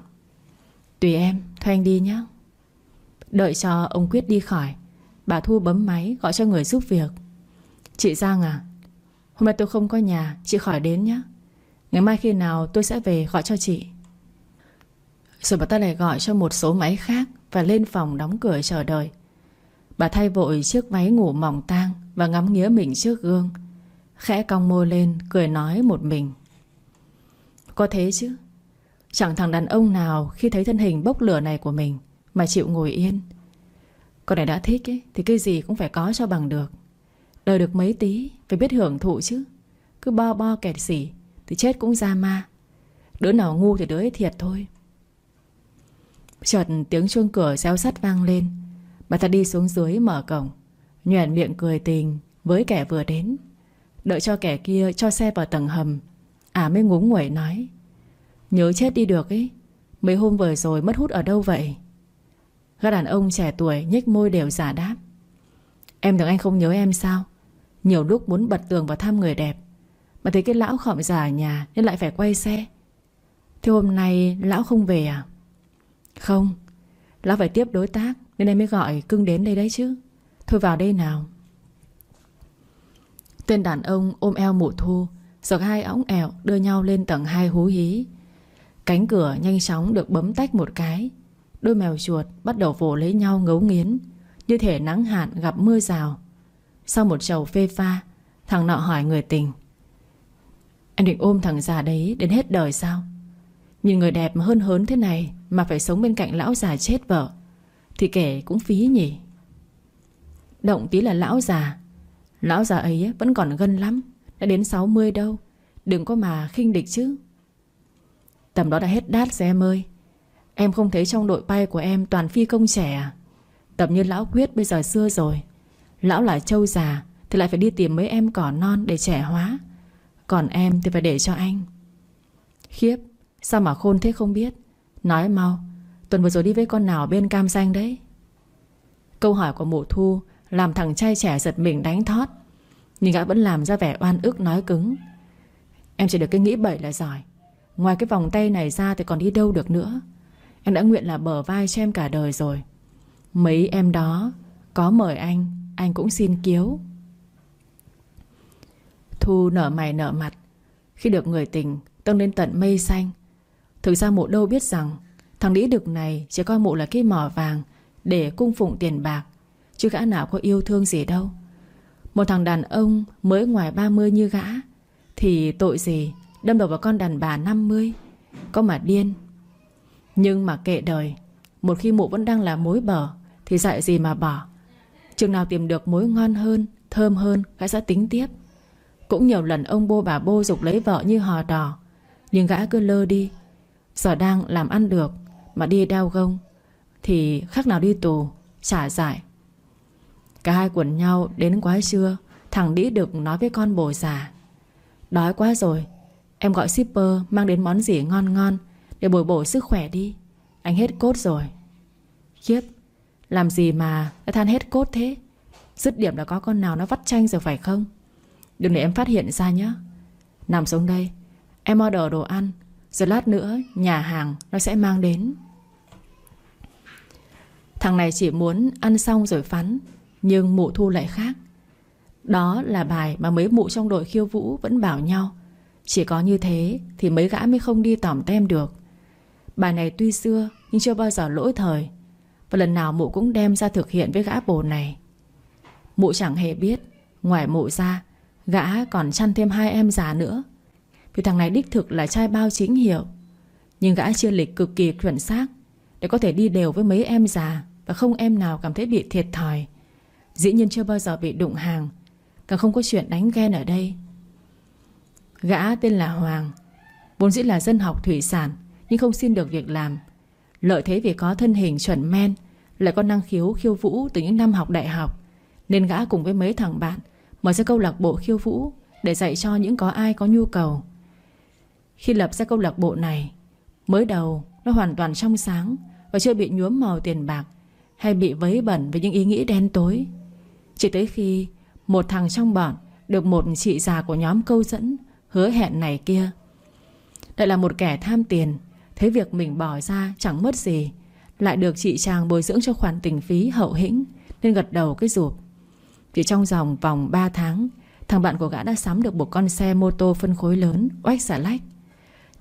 Speaker 1: Tùy em, thôi anh đi nhé Đợi cho ông Quyết đi khỏi Bà Thu bấm máy gọi cho người giúp việc. Chị Giang à Hôm nay tôi không có nhà Chị khỏi đến nhé Ngày mai khi nào tôi sẽ về gọi cho chị. Rồi bà ta lại gọi cho một số máy khác Và lên phòng đóng cửa chờ đợi. Bà thay vội chiếc váy ngủ mỏng tang Và ngắm nghía mình trước gương. Khẽ cong môi lên Cười nói một mình. Có thế chứ. Chẳng thằng đàn ông nào khi thấy thân hình bốc lửa này của mình Mà chịu ngồi yên. Con này đã thích ấy, Thì cái gì cũng phải có cho bằng được. Đời được mấy tí Phải biết hưởng thụ chứ. Cứ bo bo kẹt xỉ Thì chết cũng ra ma. Đứa nào ngu thì đứa ấy thiệt thôi. Chợt tiếng chuông cửa reo sắt vang lên. Bà ta đi xuống dưới mở cổng, Nhoẻn miệng cười tình Với kẻ vừa đến. Đợi cho kẻ kia cho xe vào tầng hầm À mới ngúng nguẩy nói, Nhớ chết đi được ấy, Mấy hôm vừa rồi mất hút ở đâu vậy? Các đàn ông trẻ tuổi nhếch môi đều giả đáp, Em tưởng anh không nhớ em sao? Nhiều lúc muốn bật tường vào thăm người đẹp, Mà thấy cái lão khọm già ở nhà Nên lại phải quay xe. Thế hôm nay lão không về à? Không, Lão phải tiếp đối tác, Nên em mới gọi cưng đến đây đấy chứ. Thôi vào đây nào. Tên đàn ông ôm eo mụ thu Giọt hai ống ẹo đưa nhau lên tầng hai hú hí. Cánh cửa nhanh chóng được bấm tách một cái, Đôi mèo chuột bắt đầu vồ lấy nhau ngấu nghiến, Như thể nắng hạn gặp mưa rào. Sau một chầu phê pha, Thằng nọ hỏi người tình, Anh định ôm thằng già đấy đến hết đời sao? Nhìn người đẹp hơn hớn thế này mà phải sống bên cạnh lão già chết vợ, Thì kể cũng phí nhỉ. Động tí là lão già. Lão già ấy vẫn còn gân lắm, Đã đến 60 đâu. Đừng có mà khinh địch chứ. Tầm đó đã hết đát rồi em ơi. Em không thấy trong đội bay của em toàn phi công trẻ à? Tầm như lão quyết bây giờ xưa rồi. Lão là trâu già, Thì lại phải đi tìm mấy em cỏ non để trẻ hóa. Còn em thì phải để cho anh. Khiếp, Sao mà khôn thế không biết? Nói mau, Tuần vừa rồi đi với con nào bên cam xanh đấy? Câu hỏi của mụ thu Làm thằng trai trẻ giật mình đánh thót, Nhưng gã vẫn làm ra vẻ oan ức nói cứng. Em chỉ được cái nghĩ bậy là giỏi, Ngoài cái vòng tay này ra thì còn đi đâu được nữa? Em đã nguyện là bờ vai cho em cả đời rồi. Mấy em đó, Có mời anh Anh cũng xin kiếu Thu nở mày nở mặt. Khi được người tình, Tông lên tận mây xanh Thực ra mụ đâu biết rằng, Thằng đĩ đực này chỉ coi mụ là cái mỏ vàng Để cung phụng tiền bạc, Chứ gã nào có yêu thương gì đâu. Một thằng đàn ông mới ngoài 30 như gã, Thì tội gì Đâm đầu vào con đàn bà 50 Có mà điên. Nhưng mà kệ đời, Một khi mụ vẫn đang là mối bở, Thì dạy gì mà bỏ. Chừng nào tìm được mối ngon hơn, Thơm hơn, gã sẽ tính tiếp. Cũng nhiều lần ông bô bà bô dục lấy vợ như hò đỏ Nhưng gã cứ lơ đi. Giờ đang làm ăn được Mà đi đeo gông, Thì khác nào đi tù, Trả giải. Cả hai quẩn nhau đến quá trưa, Thằng đĩ được nói với con bồ già, Đói quá rồi, Em gọi shipper mang đến món gì ngon ngon Để bồi bổ sức khỏe đi, Anh hết cốt rồi. Khiếp, Làm gì mà đã than hết cốt thế? Dứt điểm là có con nào nó vắt chanh rồi phải không? Đừng để em phát hiện ra nhé Nằm xuống đây, Em order đồ ăn rồi lát nữa nhà hàng nó sẽ mang đến. Thằng này chỉ muốn ăn xong rồi phắn Nhưng mụ thu lại khác. Đó là bài mà mấy mụ trong đội khiêu vũ vẫn bảo nhau. Chỉ có như thế Thì mấy gã mới không đi tỏm tem được. Bài này tuy xưa Nhưng chưa bao giờ lỗi thời, Và lần nào mụ cũng đem ra thực hiện với gã bồ này. Mụ chẳng hề biết, Ngoài mụ ra, Gã còn chăn thêm hai em già nữa. Vì thằng này đích thực là trai bao chính hiệu. Nhưng gã chia lịch cực kỳ chuẩn xác Để có thể đi đều với mấy em già Và không em nào cảm thấy bị thiệt thòi. Dĩ nhiên chưa bao giờ bị đụng hàng, Càng không có chuyện đánh ghen ở đây. Gã tên là Hoàng, Vốn dĩ là dân học thủy sản, Nhưng không xin được việc làm. Lợi thế vì có thân hình chuẩn men, Lại có năng khiếu khiêu vũ từ những năm học đại học, Nên gã cùng với mấy thằng bạn Mở ra câu lạc bộ khiêu vũ Để dạy cho những có ai có nhu cầu. Khi lập ra câu lạc bộ này. Mới đầu, nó hoàn toàn trong sáng Và chưa bị nhuốm màu tiền bạc Hay bị vấy bẩn với những ý nghĩ đen tối. Chỉ tới khi Một thằng trong bọn Được một chị già của nhóm câu dẫn Hứa hẹn này kia, Lại là một kẻ tham tiền, Thấy việc mình bỏ ra chẳng mất gì, Lại được chị chàng bồi dưỡng cho khoản tình phí hậu hĩnh Nên gật đầu cái rụp. Chỉ trong vòng vòng 3 tháng, Thằng bạn của gã đã sắm được một con xe mô tô phân khối lớn Oách xả lách.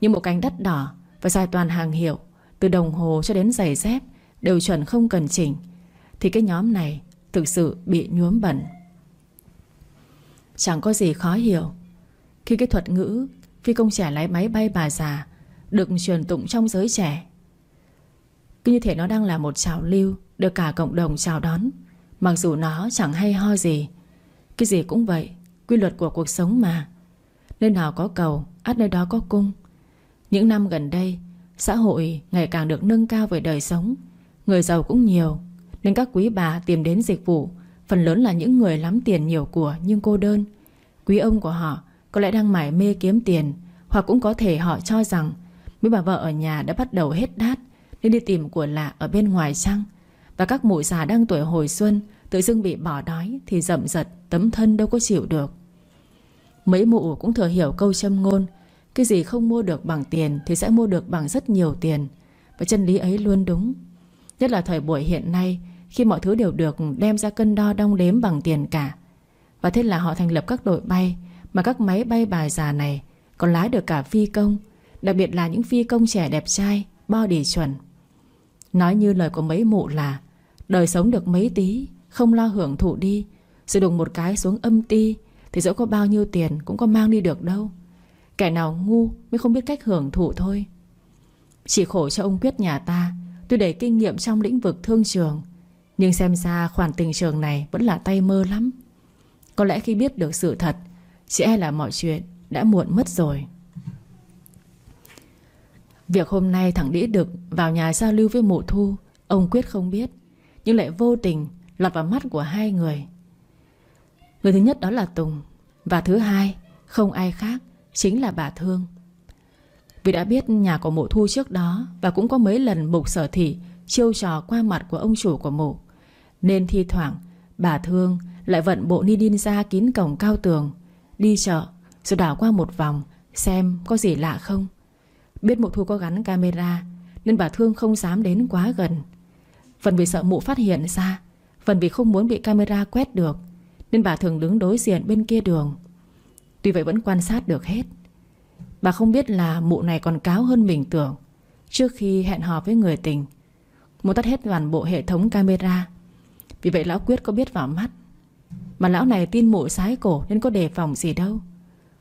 Speaker 1: Như một cánh đất đỏ Và dài toàn hàng hiệu, Từ đồng hồ cho đến giày dép, Đều chuẩn không cần chỉnh, Thì cái nhóm này thực sự bị nhuốm bẩn. Chẳng có gì khó hiểu. Khi cái thuật ngữ, Phi công trẻ lái máy bay bà già được truyền tụng trong giới trẻ, Cứ như thể nó đang là một trào lưu Được cả cộng đồng chào đón, Mặc dù nó chẳng hay ho gì. Cái gì cũng vậy, Quy luật của cuộc sống mà. Nơi nào có cầu át nơi đó có cung những năm gần đây, Xã hội ngày càng được nâng cao về đời sống. Người giàu cũng nhiều, Nên các quý bà tìm đến dịch vụ, Phần lớn là những người lắm tiền nhiều của Nhưng cô đơn. Quý ông của họ có lẽ đang mải mê kiếm tiền, Hoặc cũng có thể họ cho rằng Mấy bà vợ ở nhà đã bắt đầu hết đát, Nên đi tìm của lạ ở bên ngoài chăng? Và các mụ già đang tuổi hồi xuân, Tự dưng bị bỏ đói Thì rậm giật tấm thân đâu có chịu được. Mấy mụ cũng thừa hiểu câu châm ngôn cái gì không mua được bằng tiền Thì sẽ mua được bằng rất nhiều tiền. Và chân lý ấy luôn đúng. Nhất là thời buổi hiện nay, Khi mọi thứ đều được đem ra cân đo đong đếm bằng tiền cả. Và thế là họ thành lập các đội bay, Mà các máy bay bài già này Còn lái được cả phi công, Đặc biệt là những phi công trẻ đẹp trai Body chuẩn. Nói như lời của mấy mụ là, Đời sống được mấy tí, Không lo hưởng thụ đi. Sự đùng một cái xuống âm ti, Thì dẫu có bao nhiêu tiền cũng có mang đi được đâu. Kẻ nào ngu mới không biết cách hưởng thụ thôi. Chỉ khổ cho ông Quyết nhà ta. Tôi đầy kinh nghiệm trong lĩnh vực thương trường. Nhưng xem ra khoản tình trường này Vẫn là tay mơ lắm. Có lẽ khi biết được sự thật, Chỉ e là mọi chuyện đã muộn mất rồi. Việc hôm nay thằng Đĩ Đực vào nhà giao lưu với mụ thu, Ông Quyết không biết, Nhưng lại vô tình lọt vào mắt của hai người. Người thứ nhất đó là Tùng Và thứ hai không ai khác Chính là bà Thương. Vì đã biết nhà của mụ thu trước đó Và cũng có mấy lần mục sở thị Chiêu trò qua mặt của ông chủ của mụ, Nên thi thoảng Bà Thương lại vận bộ ni ra kín cổng cao tường, Đi chợ Rồi đảo qua một vòng Xem có gì lạ không. Biết mụ thu có gắn camera Nên bà Thương không dám đến quá gần. Phần vì sợ mụ phát hiện ra, Phần vì không muốn bị camera quét được, Nên bà thường đứng đối diện bên kia đường. Tuy vậy vẫn quan sát được hết. Bà không biết là mụ này còn cáo hơn mình tưởng, Trước khi hẹn hò với người tình. Mụ tắt hết toàn bộ hệ thống camera. Vì vậy lão Quyết có biết vào mắt. Mà lão này tin mụ sái cổ Nên có đề phòng gì đâu.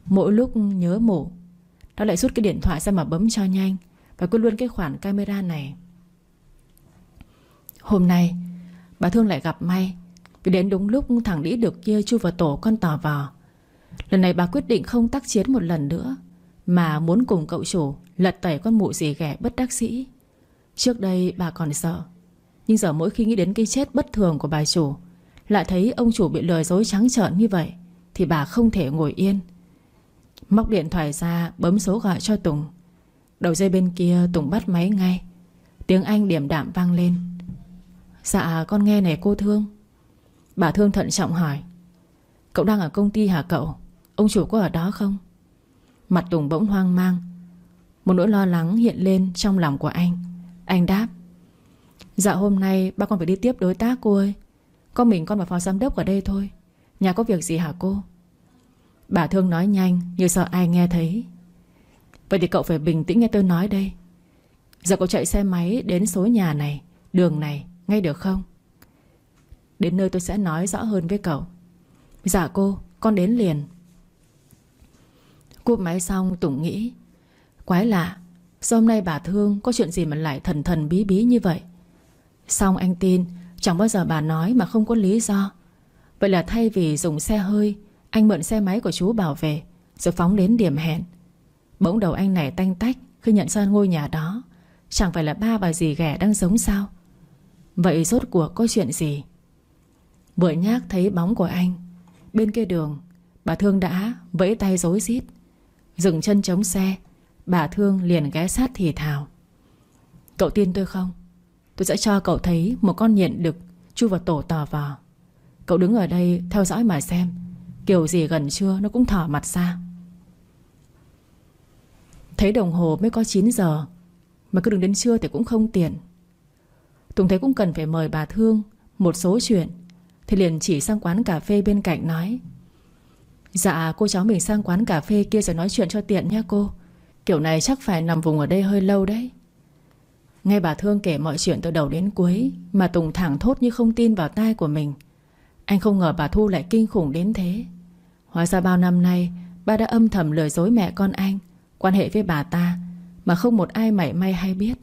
Speaker 1: Mỗi lúc nhớ mụ, nó lại rút cái điện thoại ra mà bấm cho nhanh Và quên luôn cái khoản camera này. Hôm nay, Bà Thương lại gặp may, Vì đến đúng lúc thằng đĩ được kia chui vào tổ con tò vò. Lần này bà quyết định không tác chiến một lần nữa, Mà muốn cùng cậu chủ Lật tẩy con mụ gì ghẻ bất đắc sĩ Trước đây bà còn sợ, Nhưng giờ mỗi khi nghĩ đến cái chết bất thường của bà chủ, Lại thấy ông chủ bị lừa dối trắng trợn như vậy, Thì bà không thể ngồi yên. Móc điện thoại ra, bấm số gọi cho Tùng. Đầu dây bên kia, Tùng bắt máy ngay. Tiếng Anh điểm đạm vang lên. Dạ con nghe này, cô Thương. Bà Thương thận trọng hỏi. Cậu đang ở công ty hả cậu? Ông chủ có ở đó không? Mặt Tùng bỗng hoang mang. Một nỗi lo lắng hiện lên trong lòng của anh. Anh đáp Dạ hôm nay ba con phải đi tiếp đối tác cô ơi. Con mình con và phó giám đốc ở đây thôi. Nhà có việc gì hả cô? Bà Thương nói nhanh như sợ ai nghe thấy. Vậy thì cậu phải bình tĩnh nghe tôi nói đây. Giờ cậu chạy xe máy đến số nhà này, Đường này, ngay được không? Đến nơi tôi sẽ nói rõ hơn với cậu. Dạ cô, con đến liền. Cúp máy xong, Tùng nghĩ, Quái lạ, Sao hôm nay bà Thương có chuyện gì mà lại thần thần bí bí như vậy? Xong anh tin, Chẳng bao giờ bà nói mà không có lý do. Vậy là thay vì dùng xe hơi, Anh mượn xe máy của chú bảo vệ, Rồi phóng đến điểm hẹn. Bỗng đầu anh này tanh tách Khi nhận ra ngôi nhà đó. Chẳng phải là ba bà dì ghẻ đang sống sao? Vậy rốt cuộc có chuyện gì? Vừa nhác thấy bóng của anh. Bên kia đường, Bà Thương đã vẫy tay dối rít. Dừng chân chống xe, Bà Thương liền ghé sát thì thào. Cậu tin tôi không? Tôi sẽ cho cậu thấy một con nhện đực Chu vào tổ tò vò. Cậu đứng ở đây theo dõi mà xem, Kiểu gì gần trưa nó cũng thỏ mặt ra. Thấy đồng hồ mới có 9 giờ, Mà cứ đừng đến trưa thì cũng không tiện. Tùng thấy cũng cần phải mời bà Thương Một số chuyện, Thì liền chỉ sang quán cà phê bên cạnh nói Dạ cô cháu mình sang quán cà phê kia rồi nói chuyện cho tiện nha cô. Kiểu này chắc phải nằm vùng ở đây hơi lâu đấy. Nghe bà Thương kể mọi chuyện từ đầu đến cuối, Mà Tùng thẳng thốt như không tin vào tai của mình. Anh không ngờ bà Thu lại kinh khủng đến thế. Hóa ra bao năm nay, Ba đã âm thầm lừa dối mẹ con anh, Quan hệ với bà ta, Mà không một ai mảy may hay biết.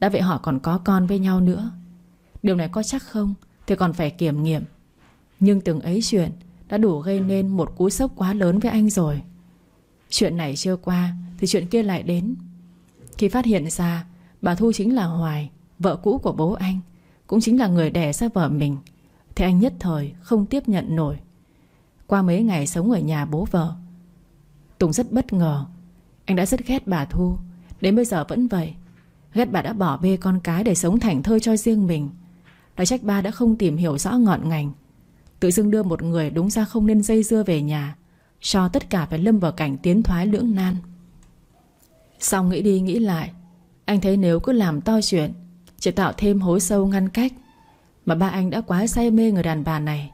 Speaker 1: Đã vậy họ còn có con với nhau nữa. Điều này có chắc không? Thì còn phải kiểm nghiệm. Nhưng từng ấy chuyện đã đủ gây nên một cú sốc quá lớn với anh rồi. Chuyện này chưa qua Thì chuyện kia lại đến. Khi phát hiện ra, Bà Thu chính là Hoài, Vợ cũ của bố anh, Cũng chính là người đẻ ra vợ mình, Thì anh nhất thời không tiếp nhận nổi. Qua mấy ngày sống ở nhà bố vợ, Tùng rất bất ngờ. Anh đã rất ghét bà Thu, Đến bây giờ vẫn vậy. Ghét bà đã bỏ bê con cái để sống thảnh thơi cho riêng mình. Đã trách ba đã không tìm hiểu rõ ngọn ngành Tự dưng đưa một người đúng ra không nên dây dưa về nhà. Cho tất cả phải lâm vào cảnh tiến thoái lưỡng nan. Xong nghĩ đi nghĩ lại, Anh thấy nếu cứ làm to chuyện, Chỉ tạo thêm hối sâu ngăn cách, Mà ba anh đã quá say mê người đàn bà này.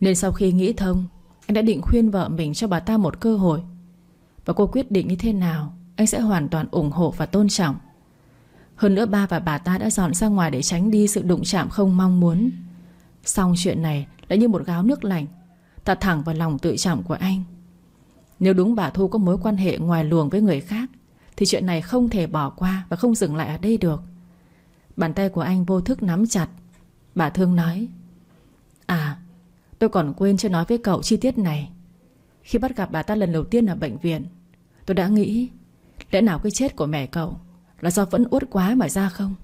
Speaker 1: Nên sau khi nghĩ thông, Anh đã định khuyên vợ mình cho bà ta một cơ hội. Và cô quyết định như thế nào, Anh sẽ hoàn toàn ủng hộ và tôn trọng. Hơn nữa ba và bà ta đã dọn ra ngoài Để tránh đi sự đụng chạm không mong muốn. Xong chuyện này Lại như một gáo nước lạnh. Tạt thẳng vào lòng tự trọng của anh. Nếu đúng bà Thu có mối quan hệ ngoài luồng với người khác, Thì chuyện này không thể bỏ qua Và không dừng lại ở đây được. Bàn tay của anh vô thức nắm chặt. Bà Thương nói À tôi còn quên chưa nói với cậu chi tiết này. Khi bắt gặp bà ta lần đầu tiên ở bệnh viện, Tôi đã nghĩ, Lẽ nào cái chết của mẹ cậu Là do vẫn uất quá mà ra không?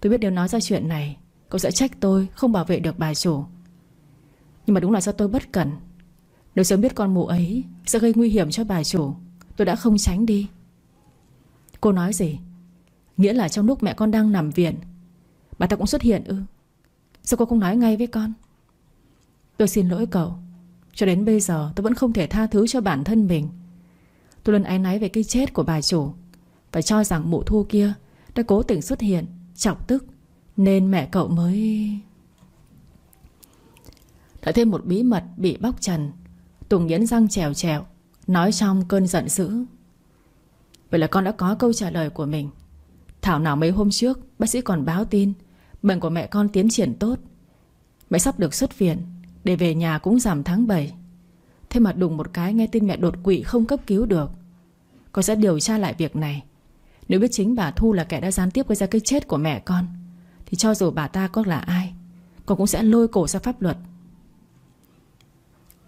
Speaker 1: Tôi biết nếu nói ra chuyện này Cậu sẽ trách tôi không bảo vệ được bà chủ. Nhưng mà đúng là do tôi bất cẩn. Nếu sớm biết con mụ ấy Sẽ gây nguy hiểm cho bà chủ, Tôi đã không tránh đi. Cô nói gì? Nghĩa là trong lúc mẹ con đang nằm viện, Bà ta cũng xuất hiện ư? Sao cô không nói ngay với con? Tôi xin lỗi cậu. Cho đến bây giờ, tôi vẫn không thể tha thứ cho bản thân mình. Tôi luôn áy náy về cái chết của bà chủ Và cho rằng mụ thu kia Đã cố tình xuất hiện, Chọc tức. Nên mẹ cậu mới Đã thêm một bí mật bị bóc trần, Tùng nghiến răng trèo trèo, Nói trong cơn giận dữ. Vậy là con đã có câu trả lời của mình. Thảo nào mấy hôm trước, Bác sĩ còn báo tin, Bệnh của mẹ con tiến triển tốt. Mẹ sắp được xuất viện, Để về nhà cũng giảm tháng 7 Thế mà đùng một cái nghe tin mẹ đột quỵ không cấp cứu được. Con sẽ điều tra lại việc này. Nếu biết chính bà Thu là kẻ đã gián tiếp gây ra cái chết của mẹ con thì cho dù bà ta có là ai Con cũng sẽ lôi cổ ra pháp luật.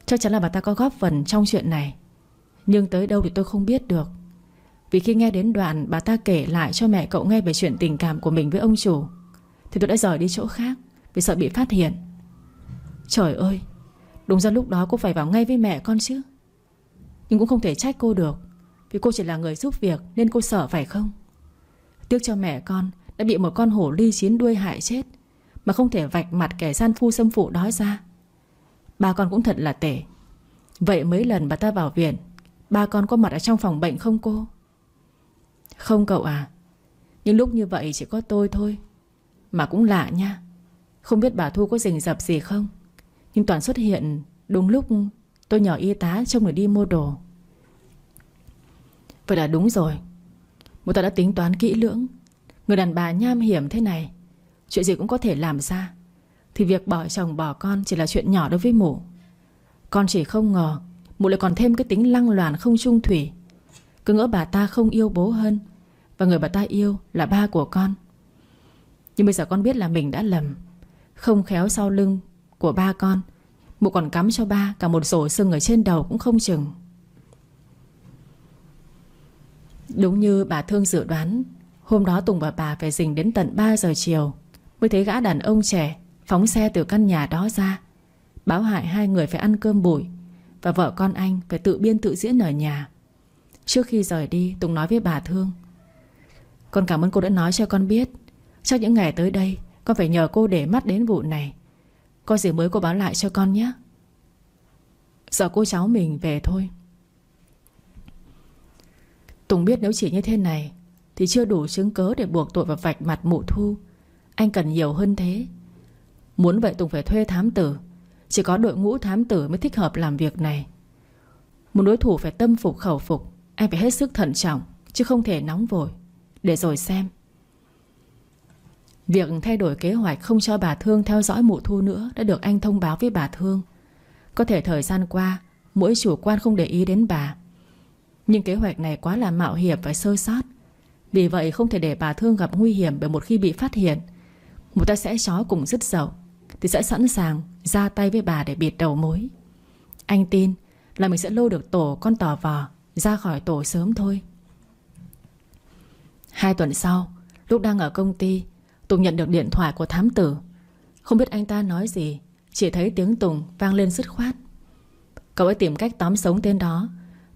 Speaker 1: Chắc chắn là bà ta có góp phần trong chuyện này, Nhưng tới đâu thì tôi không biết được. Vì khi nghe đến đoạn bà ta kể lại cho mẹ cậu nghe về chuyện tình cảm của mình với ông chủ, Thì tôi đã rời đi chỗ khác Vì sợ bị phát hiện. Trời ơi, Đúng ra lúc đó cô phải vào ngay với mẹ con chứ. Nhưng cũng không thể trách cô được, Vì cô chỉ là người giúp việc Nên cô sợ phải không? Tiếc cho mẹ con đã bị một con hổ ly chín đuôi hại chết, Mà không thể vạch mặt kẻ gian phu xâm phụ đó ra. Ba con cũng thật là tệ. Vậy mấy lần bà ta vào viện, Ba con có mặt ở trong phòng bệnh không cô? Không cậu à. Nhưng lúc như vậy chỉ có tôi thôi, Mà cũng lạ nha. Không biết bà Thu có rình rập gì không? Nhưng Toàn xuất hiện Đúng lúc tôi nhỏ y tá trông người đi mua đồ. Vậy là đúng rồi. Một ta đã tính toán kỹ lưỡng. Người đàn bà nham hiểm thế này, Chuyện gì cũng có thể làm ra. Thì việc bỏ chồng bỏ con Chỉ là chuyện nhỏ đối với mụ. Con chỉ không ngờ, Mụ lại còn thêm cái tính lăng loàn không trung thủy. Cứ ngỡ bà ta không yêu bố hơn, Và người bà ta yêu là ba của con. Nhưng bây giờ con biết là mình đã lầm. Không khéo sau lưng của ba con, Mụ còn cắm cho ba Cả một rổ sưng ở trên đầu cũng không chừng. Đúng như bà Thương dự đoán Hôm đó Tùng và bà phải dình đến tận 3 giờ chiều. Mới thấy gã đàn ông trẻ Phóng xe từ căn nhà đó ra, Báo hại hai người phải ăn cơm bụi Và vợ con anh phải tự biên tự diễn ở nhà. Trước khi rời đi, Tùng nói với bà Thương, Con cảm ơn cô đã nói cho con biết. Chắc những ngày tới đây, Con phải nhờ cô để mắt đến vụ này. Có gì mới cô báo lại cho con nhé. Giờ cô cháu mình về thôi. Tùng biết nếu chỉ như thế này thì chưa đủ chứng cớ để buộc tội vào vạch mặt mụ thu. Anh cần nhiều hơn thế. Muốn vậy Tùng phải thuê thám tử. Chỉ có đội ngũ thám tử mới thích hợp làm việc này. Một đối thủ phải tâm phục khẩu phục, Anh phải hết sức thận trọng, Chứ không thể nóng vội. Để rồi xem. Việc thay đổi kế hoạch không cho bà Thương theo dõi mụ thu nữa Đã được anh thông báo với bà Thương. Có thể thời gian qua, Mỗi chủ quan không để ý đến bà. Nhưng kế hoạch này quá là mạo hiểm và sơ sót. Vì vậy không thể để bà Thương gặp nguy hiểm Bởi một khi bị phát hiện. Một ta sẽ chó cùng dứt dậu, Thì sẽ sẵn sàng ra tay với bà để bịt đầu mối. Anh tin là mình sẽ lôi được tổ con tò vò Ra khỏi tổ sớm thôi. Hai tuần sau, Lúc đang ở công ty, Tùng nhận được điện thoại của thám tử. Không biết anh ta nói gì, Chỉ thấy tiếng Tùng vang lên dứt khoát. Cậu ấy tìm cách tóm sống tên đó,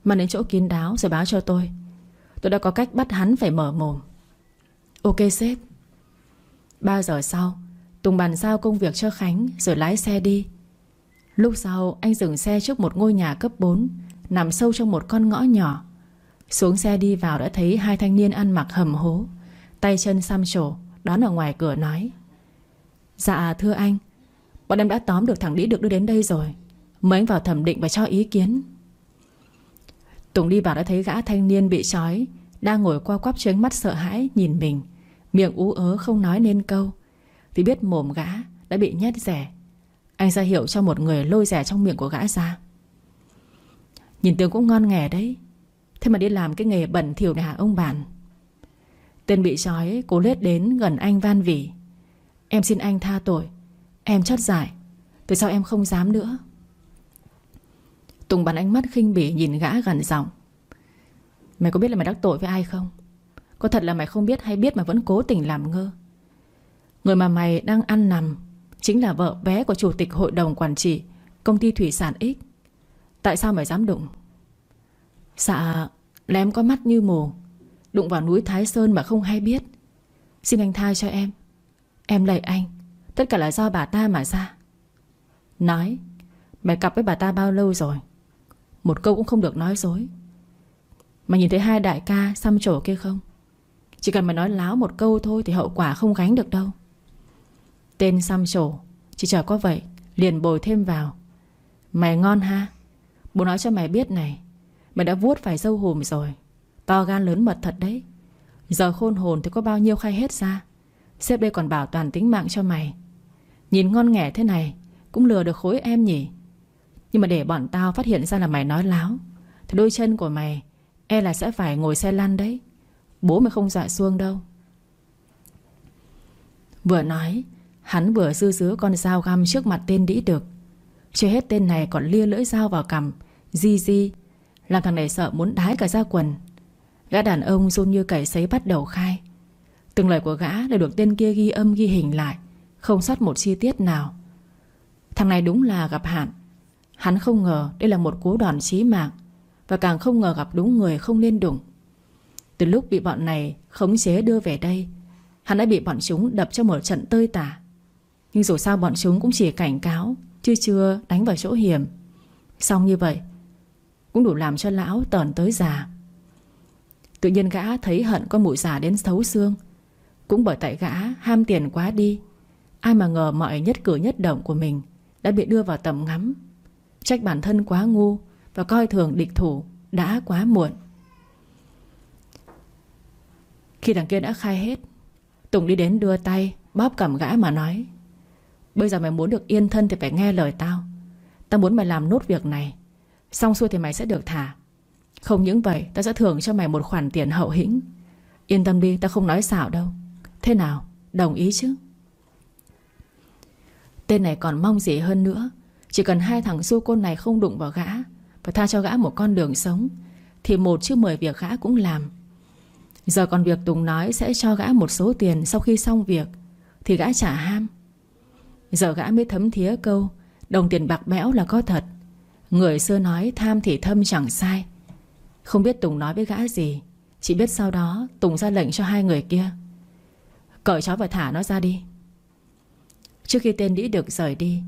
Speaker 1: Mà đến chỗ kín đáo rồi báo cho tôi. Tôi đã có cách bắt hắn phải mở mồm. Ok, sếp. 3 giờ sau, Tùng bàn giao công việc cho Khánh, Rồi lái xe đi. Lúc sau, anh dừng xe trước một ngôi nhà cấp 4 Nằm sâu trong một con ngõ nhỏ. Xuống xe đi vào đã thấy Hai thanh niên ăn mặc hầm hố, Tay chân xăm trổ Đón ở ngoài cửa nói. Dạ thưa anh, Bọn em đã tóm được thằng Lý được đưa đến đây rồi. Mời anh vào thẩm định và cho ý kiến. Tùng đi vào đã thấy gã thanh niên bị sói Đang ngồi qua quắp trướng mắt sợ hãi, Nhìn mình. Miệng ú ớ không nói nên câu. Vì biết mồm gã đã bị nhét rẻ, Anh ra hiệu cho một người lôi rẻ trong miệng của gã ra. Nhìn tướng cũng ngon nghè đấy. Thế mà đi làm cái nghề bẩn thỉu này hả, ông bạn? Tên bị sói cố lết đến gần anh van vỉ. Em xin anh tha tội, Em chót giải Từ sau em không dám nữa? Tùng bắn ánh mắt khinh bỉ nhìn gã gần giọng. Mày có biết là mày đắc tội với ai không? Có thật là mày không biết hay biết mà vẫn cố tình làm ngơ. Người mà mày đang ăn nằm Chính là vợ bé của chủ tịch hội đồng quản trị Công ty Thủy sản X. Tại sao mày dám đụng? Dạ là em có mắt như mù, Đụng vào núi Thái Sơn mà không hay biết. Xin anh tha cho em. Em lạy anh, Tất cả là do bà ta mà ra. Nói, Mày cặp với bà ta bao lâu rồi? Một câu cũng không được nói dối. Mày nhìn thấy hai đại ca xăm trổ kia không? Chỉ cần mày nói láo một câu thôi Thì hậu quả không gánh được đâu. Tên xăm trổ, Chỉ chờ có vậy, Liền bồi thêm vào. Mày ngon ha? Bố nói cho mày biết này, Mày đã vuốt phải dâu hùm rồi. To gan lớn mật thật đấy. Giờ khôn hồn thì có bao nhiêu khai hết ra? Sếp đây còn bảo toàn tính mạng cho mày. Nhìn ngon nghẻ thế này, Cũng lừa được khối em nhỉ? Nhưng mà để bọn tao phát hiện ra là mày nói láo, Thì đôi chân của mày E là sẽ phải ngồi xe lăn đấy. Bố mày không dạ xuông đâu. Vừa nói, Hắn vừa dư dứa con dao găm trước mặt tên đĩ được Chưa hết tên này còn lia lưỡi dao vào cằm, Di di, Làm thằng này sợ muốn đái cả ra quần. Gã đàn ông run như cầy sấy bắt đầu khai. Từng lời của gã đều được tên kia ghi âm ghi hình lại, Không sót một chi tiết nào. Thằng này đúng là gặp hạn. Hắn không ngờ đây là một cú đòn chí mạng, Và càng không ngờ gặp đúng người không nên đụng. Từ lúc bị bọn này khống chế đưa về đây, Hắn đã bị bọn chúng đập cho một trận tơi tả. Nhưng dù sao bọn chúng cũng chỉ cảnh cáo, Chứ chưa đánh vào chỗ hiểm. Xong như vậy, Cũng đủ làm cho lão tờn tới già. Tự nhiên gã thấy hận con mụ già đến xấu xương. Cũng bởi tại gã ham tiền quá đi, Ai mà ngờ mọi nhất cử nhất động của mình Đã bị đưa vào tầm ngắm. Trách bản thân quá ngu Và coi thường địch thủ Đã quá muộn. Khi thằng kia đã khai hết, Tùng đi đến đưa tay Bóp cầm gã mà nói, Bây giờ mày muốn được yên thân thì phải nghe lời tao. Tao muốn mày làm nốt việc này. Xong xuôi thì mày sẽ được thả. Không những vậy, tao sẽ thưởng cho mày một khoản tiền hậu hĩnh. Yên tâm đi, tao không nói xạo đâu. Thế nào? Đồng ý chứ? Tên này còn mong gì hơn nữa. Chỉ cần hai thằng du côn này không đụng vào gã Và tha cho gã một con đường sống, Thì một chứ mười việc gã cũng làm. Giờ còn việc Tùng nói Sẽ cho gã một số tiền sau khi xong việc, Thì gã trả ham. Giờ gã mới thấm thía câu, Đồng tiền bạc bẽo là có thật. Người xưa nói tham thì thâm chẳng sai. Không biết Tùng nói với gã gì, Chỉ biết sau đó Tùng ra lệnh cho hai người kia. Cởi chó và thả nó ra đi. Trước khi tên đĩ được rời đi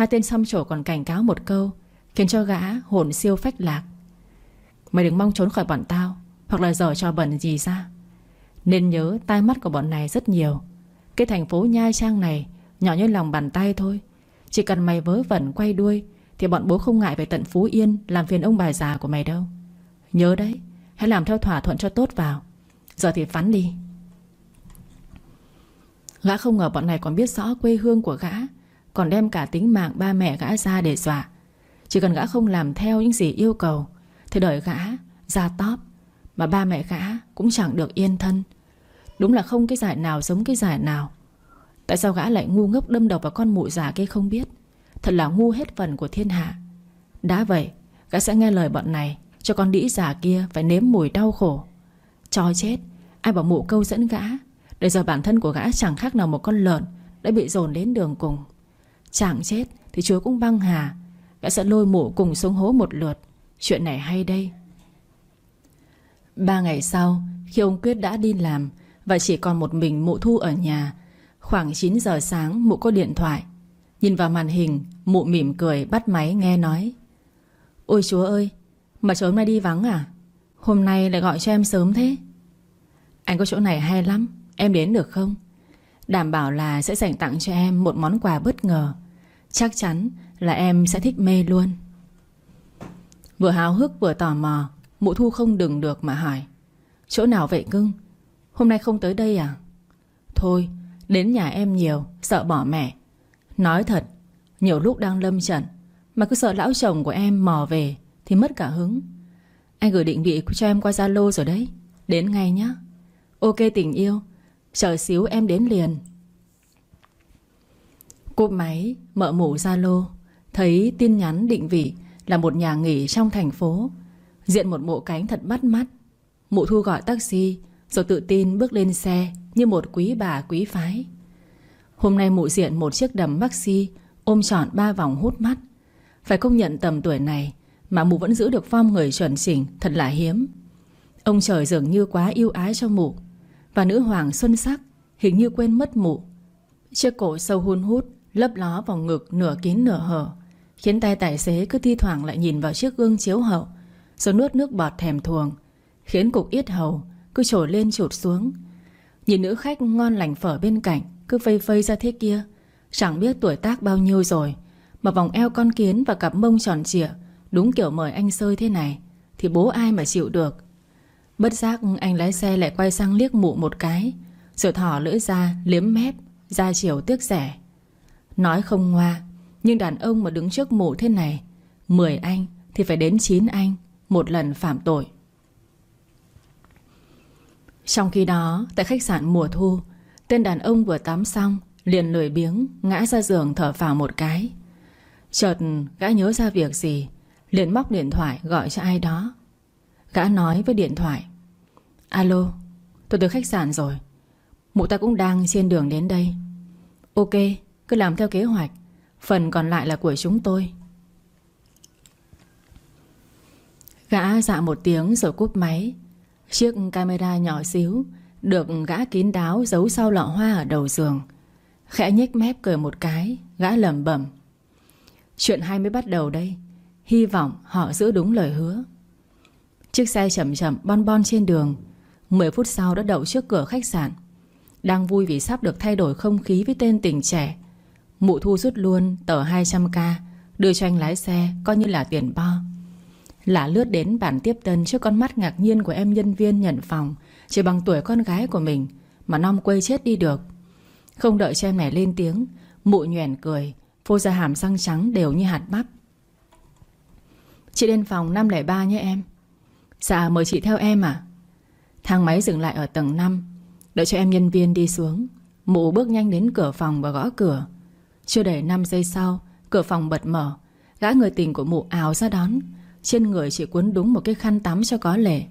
Speaker 1: Hai tên xăm trổ còn cảnh cáo một câu, Khiến cho gã hồn siêu phách lạc. Mày đừng mong trốn khỏi bọn tao, Hoặc là dở cho bẩn gì ra. Nên nhớ tai mắt của bọn này rất nhiều. Cái thành phố Nhai Trang này Nhỏ như lòng bàn tay thôi. Chỉ cần mày vớ vẩn quay đuôi, Thì bọn bố không ngại về tận Phú Yên Làm phiền ông bà già của mày đâu. Nhớ đấy, Hãy làm theo thỏa thuận cho tốt vào. Giờ thì phắn đi. Gã không ngờ bọn này còn biết rõ quê hương của gã còn đem cả tính mạng ba mẹ gã ra để dọa. Chỉ cần gã không làm theo những gì yêu cầu, Thì đợi gã ra top Mà ba mẹ gã cũng chẳng được yên thân. Đúng là không cái giải nào giống cái giải nào. Tại sao gã lại ngu ngốc đâm đầu vào con mụ già kia không biết? Thật là ngu hết phần của thiên hạ. Đã vậy, Gã sẽ nghe lời bọn này, Cho con đĩ già kia phải nếm mùi đau khổ. Cho chết, Ai bảo mụ câu dẫn gã, Để giờ bản thân của gã chẳng khác nào một con lợn Đã bị dồn đến đường cùng. Chàng chết thì chúa cũng băng hà Gã sẽ lôi mụ cùng xuống hố một lượt. Chuyện này hay đây. Ba ngày sau, Khi ông Quyết đã đi làm Và chỉ còn một mình mụ thu ở nhà, Khoảng 9 giờ sáng mụ có điện thoại. Nhìn vào màn hình, Mụ mỉm cười bắt máy nghe nói. Ôi chúa ơi, Mà chúa hôm nay đi vắng à? Hôm nay lại gọi cho em sớm thế. Anh có chỗ này hay lắm, Em đến được không? Đảm bảo là sẽ dành tặng cho em một món quà bất ngờ. Chắc chắn là em sẽ thích mê luôn. Vừa háo hức vừa tò mò, Mụ thu không đừng được mà hỏi, Chỗ nào vậy cưng? Hôm nay không tới đây à? Thôi, Đến nhà em nhiều, Sợ bỏ mẹ. Nói thật, Nhiều lúc đang lâm trận, Mà cứ sợ lão chồng của em mò về Thì mất cả hứng. Anh gửi định vị cho em qua Zalo rồi đấy, Đến ngay nhá. Ok, tình yêu. Chờ xíu em đến liền. Cúp máy Mợ mủ Zalo, Thấy tin nhắn định vị Là một nhà nghỉ trong thành phố. Diện một bộ cánh thật bắt mắt. Mụ thu gọi taxi, Rồi tự tin bước lên xe Như một quý bà, quý phái. Hôm nay mụ diện một chiếc đầm maxi, Ôm trọn ba vòng hút mắt. Phải công nhận tầm tuổi này Mà mụ vẫn giữ được form người chuẩn chỉnh Thật là hiếm. Ông trời dường như quá yêu ái cho mụ. Và nữ hoàng xuân sắc, Hình như quên mất mụ. Chiếc cổ sâu hun hút, Lấp ló vào ngực nửa kín nửa hở, Khiến tay tài xế cứ thi thoảng lại nhìn vào chiếc gương chiếu hậu, Rồi nuốt nước bọt thèm thuồng, Khiến cục yết hầu Cứ trồi lên trụt xuống. Nhìn nữ khách ngon lành phở bên cạnh Cứ phây phây ra thế kia, Chẳng biết tuổi tác bao nhiêu rồi, Mà vòng eo con kiến và cặp mông tròn trịa, Đúng kiểu mời anh sơi thế này, Thì bố ai mà chịu được? Bất giác anh lái xe lại quay sang liếc mụ một cái. Rồi thỏ lưỡi ra liếm mép Ra chiều tiếc rẻ. Nói không ngoa, Nhưng đàn ông mà đứng trước mụ thế này, Mười anh thì phải đến chín anh Một lần phạm tội. Trong khi đó, Tại khách sạn mùa thu, Tên đàn ông vừa tắm xong Liền lười biếng Ngã ra giường thở phào một cái. Chợt gã nhớ ra việc gì, Liền móc điện thoại gọi cho ai đó. Gã nói với điện thoại Alo, Tôi tới khách sạn rồi. Mụ ta cũng đang trên đường đến đây. Ok, cứ làm theo kế hoạch. Phần còn lại là của chúng tôi. Gã dạ một tiếng rồi cúp máy. Chiếc camera nhỏ xíu Được gã kín đáo giấu sau lọ hoa ở đầu giường. Khẽ nhếch mép cười một cái, Gã lẩm bẩm. Chuyện hay mới bắt đầu đây. Hy vọng họ giữ đúng lời hứa. Chiếc xe chậm chậm bon bon trên đường. 10 phút sau đã đậu trước cửa khách sạn. Đang vui vì sắp được thay đổi không khí với tên tình trẻ. Mụ thu rút luôn tờ 200k Đưa cho anh lái xe, Coi như là tiền bo. Lạ lướt đến bản tiếp tân trước con mắt ngạc nhiên Của em nhân viên nhận phòng, Chỉ bằng tuổi con gái của mình, Mà non quây chết đi được. Không đợi cho em này lên tiếng, Mụ nhoẻn cười, Phô ra hàm răng trắng đều như hạt bắp. Chị lên phòng 503 nhé em. Dạ mời chị theo em à Thang máy dừng lại ở tầng 5 Đợi cho em nhân viên đi xuống. Mụ bước nhanh đến cửa phòng và gõ cửa. Chưa đầy 5 giây sau, Cửa phòng bật mở. Gã người tình của mụ ảo ra đón. Trên người chỉ cuốn đúng một cái khăn tắm cho có lệ.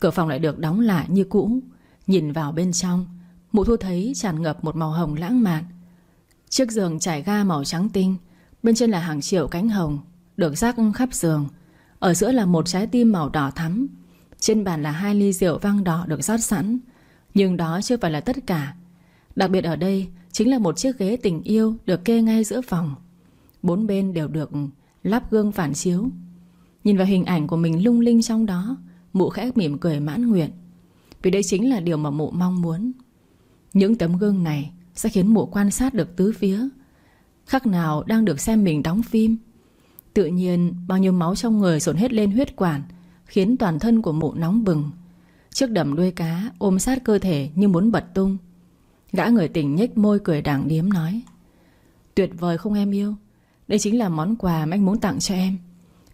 Speaker 1: Cửa phòng lại được đóng lại như cũ. Nhìn vào bên trong, Mụ thu thấy tràn ngập một màu hồng lãng mạn. Chiếc giường trải ga màu trắng tinh, Bên trên là hàng triệu cánh hồng, Được rác khắp giường. Ở giữa là một trái tim màu đỏ thắm. Trên bàn là hai ly rượu vang đỏ được rót sẵn, Nhưng đó chưa phải là tất cả. Đặc biệt ở đây Chính là một chiếc ghế tình yêu Được kê ngay giữa phòng. Bốn bên đều được lắp gương phản chiếu. Nhìn vào hình ảnh của mình lung linh trong đó, Mụ khẽ mỉm cười mãn nguyện. Vì đây chính là điều mà mụ mong muốn. Những tấm gương này Sẽ khiến mụ quan sát được tứ phía. Khắc nào đang được xem mình đóng phim. Tự nhiên, bao nhiêu máu trong người dồn hết lên huyết quản Khiến toàn thân của mụ nóng bừng. Chiếc đầm đuôi cá ôm sát cơ thể như muốn bật tung. Gã người tình nhếch môi cười đảng điếm nói, Tuyệt vời không em yêu. Đây chính là món quà mà anh muốn tặng cho em.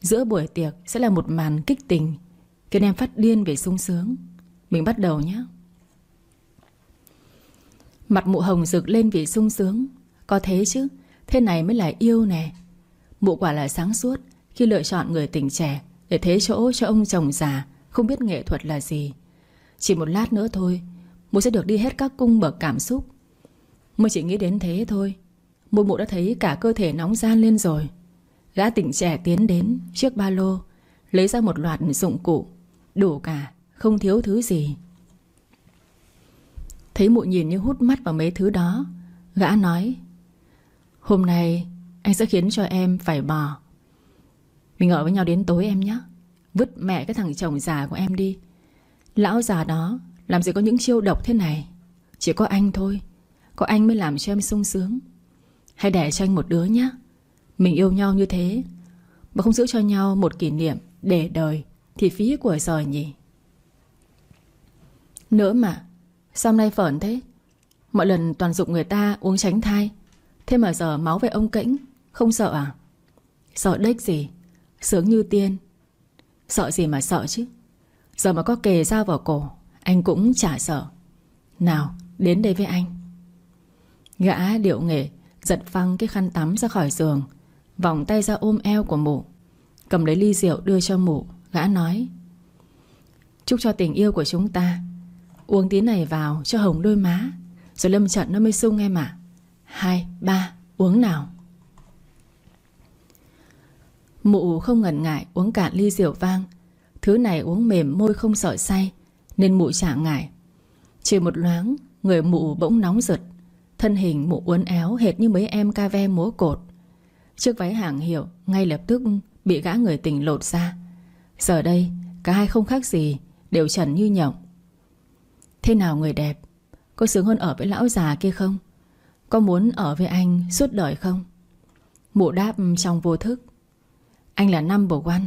Speaker 1: Giữa buổi tiệc sẽ là một màn kích tình, Khiến em phát điên về sung sướng. Mình bắt đầu nhé. Mặt mụ hồng rực lên vì sung sướng. Có thế chứ, Thế này mới là yêu nè. Mụ quả là sáng suốt Khi lựa chọn người tình trẻ để thế chỗ cho ông chồng già, Không biết nghệ thuật là gì. Chỉ một lát nữa thôi Mụ sẽ được đi hết các cung bậc cảm xúc. Mụ chỉ nghĩ đến thế thôi Mụ mụ đã thấy cả cơ thể nóng gian lên rồi. Gã tỉnh trẻ tiến đến Chiếc ba lô, Lấy ra một loạt dụng cụ, Đủ cả, Không thiếu thứ gì. Thấy mụ nhìn như hút mắt vào mấy thứ đó, Gã nói, Hôm nay anh sẽ khiến cho em phải bò mình ở với nhau đến tối em nhé Vứt mẹ cái thằng chồng già của em đi. Lão già đó Làm gì có những chiêu độc thế này? Chỉ có anh thôi. Có anh mới làm cho em sung sướng. Hãy để cho anh một đứa nhé Mình yêu nhau như thế Mà không giữ cho nhau một kỷ niệm Để đời Thì phí của giờ nhỉ? Nữa mà, Sao hôm nay phởn thế? Mọi lần toàn dụng người ta uống tránh thai. Thế mà giờ máu về ông kĩnh, Không sợ à? Sợ đếch gì? Sướng như tiên. Sợ gì mà sợ chứ? Giờ mà có kề dao vào cổ Anh cũng chả sợ. Nào đến đây với anh. Gã điệu nghệ Giật phăng cái khăn tắm ra khỏi giường Vòng tay ra ôm eo của mụ Cầm lấy ly rượu đưa cho mụ. Gã nói Chúc cho tình yêu của chúng ta. Uống tí này vào cho hồng đôi má Rồi lâm trận nó mới sung em ạ. Hai, ba, uống nào. Mụ không ngần ngại uống cạn ly rượu vang. Thứ này uống mềm môi không sợ say Nên mụ chả ngại. Chỉ một loáng Người mụ bỗng nóng giật, Thân hình mụ uốn éo hệt như mấy em ca ve múa cột. Chiếc váy hàng hiệu Ngay lập tức bị gã người tình lột ra. Giờ đây Cả hai không khác gì Đều trần như nhộng. Thế nào người đẹp? Có sướng hơn ở với lão già kia không? Có muốn ở với anh suốt đời không? Mụ đáp trong vô thức. Anh là number one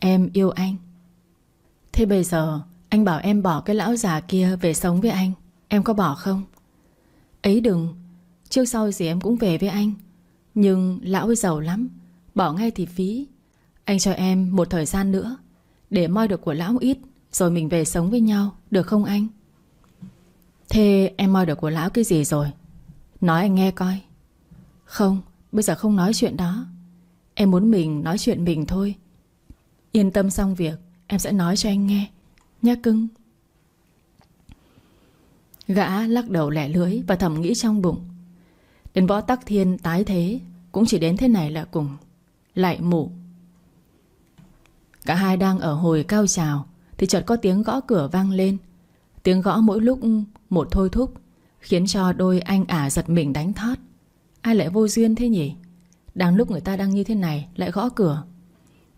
Speaker 1: Em yêu anh. Thế bây giờ, Anh bảo em bỏ cái lão già kia về sống với anh. Em có bỏ không? Ấy đừng. Trước sau gì em cũng về với anh. Nhưng lão ấy giàu lắm. Bỏ ngay thì phí. Anh cho em một thời gian nữa. Để moi được của lão ít, Rồi mình về sống với nhau. Được không anh? Thế em moi được của lão cái gì rồi? Nói anh nghe coi. Không, Bây giờ không nói chuyện đó. Em muốn mình nói chuyện mình thôi. Yên tâm xong việc, Em sẽ nói cho anh nghe. Nhá cưng. Gã lắc đầu lẻ lưới Và thầm nghĩ trong bụng. Đến võ tắc thiên tái thế, Cũng chỉ đến thế này là cùng. Lại mụ. Cả hai đang ở hồi cao trào, Thì chợt có tiếng gõ cửa vang lên. Tiếng gõ mỗi lúc một thôi thúc, Khiến cho đôi anh ả giật mình đánh thót. Ai lại vô duyên thế nhỉ? Đang lúc người ta đang như thế này, Lại gõ cửa.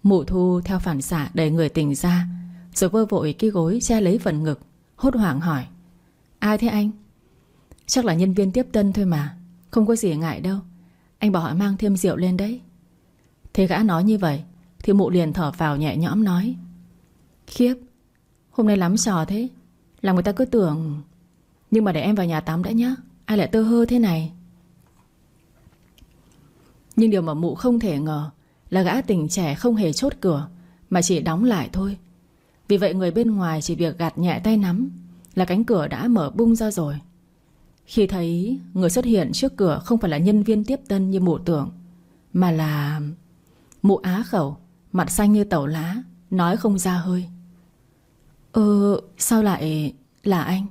Speaker 1: Mụ thu theo phản xạ đẩy người tỉnh ra, Rồi vơ vội cái gối che lấy phần ngực, Hốt hoảng hỏi, Ai thế anh? Chắc là nhân viên tiếp tân thôi mà, Không có gì ngại đâu. Anh bảo họ mang thêm rượu lên đấy. Thế gã nói như vậy, Thì mụ liền thở vào nhẹ nhõm nói, Khiếp, Hôm nay lắm trò thế, Làm người ta cứ tưởng, Nhưng mà để em vào nhà tắm đã nhá, Ai lại tơ hơ thế này? Nhưng điều mà mụ không thể ngờ Là gã tình trẻ không hề chốt cửa, Mà chỉ đóng lại thôi. Vì vậy người bên ngoài chỉ việc gạt nhẹ tay nắm Là cánh cửa đã mở bung ra rồi. Khi thấy người xuất hiện trước cửa Không phải là nhân viên tiếp tân như mụ tưởng, Mà là Mụ á khẩu, Mặt xanh như tẩu lá, Nói không ra hơi. Ờ sao lại là anh?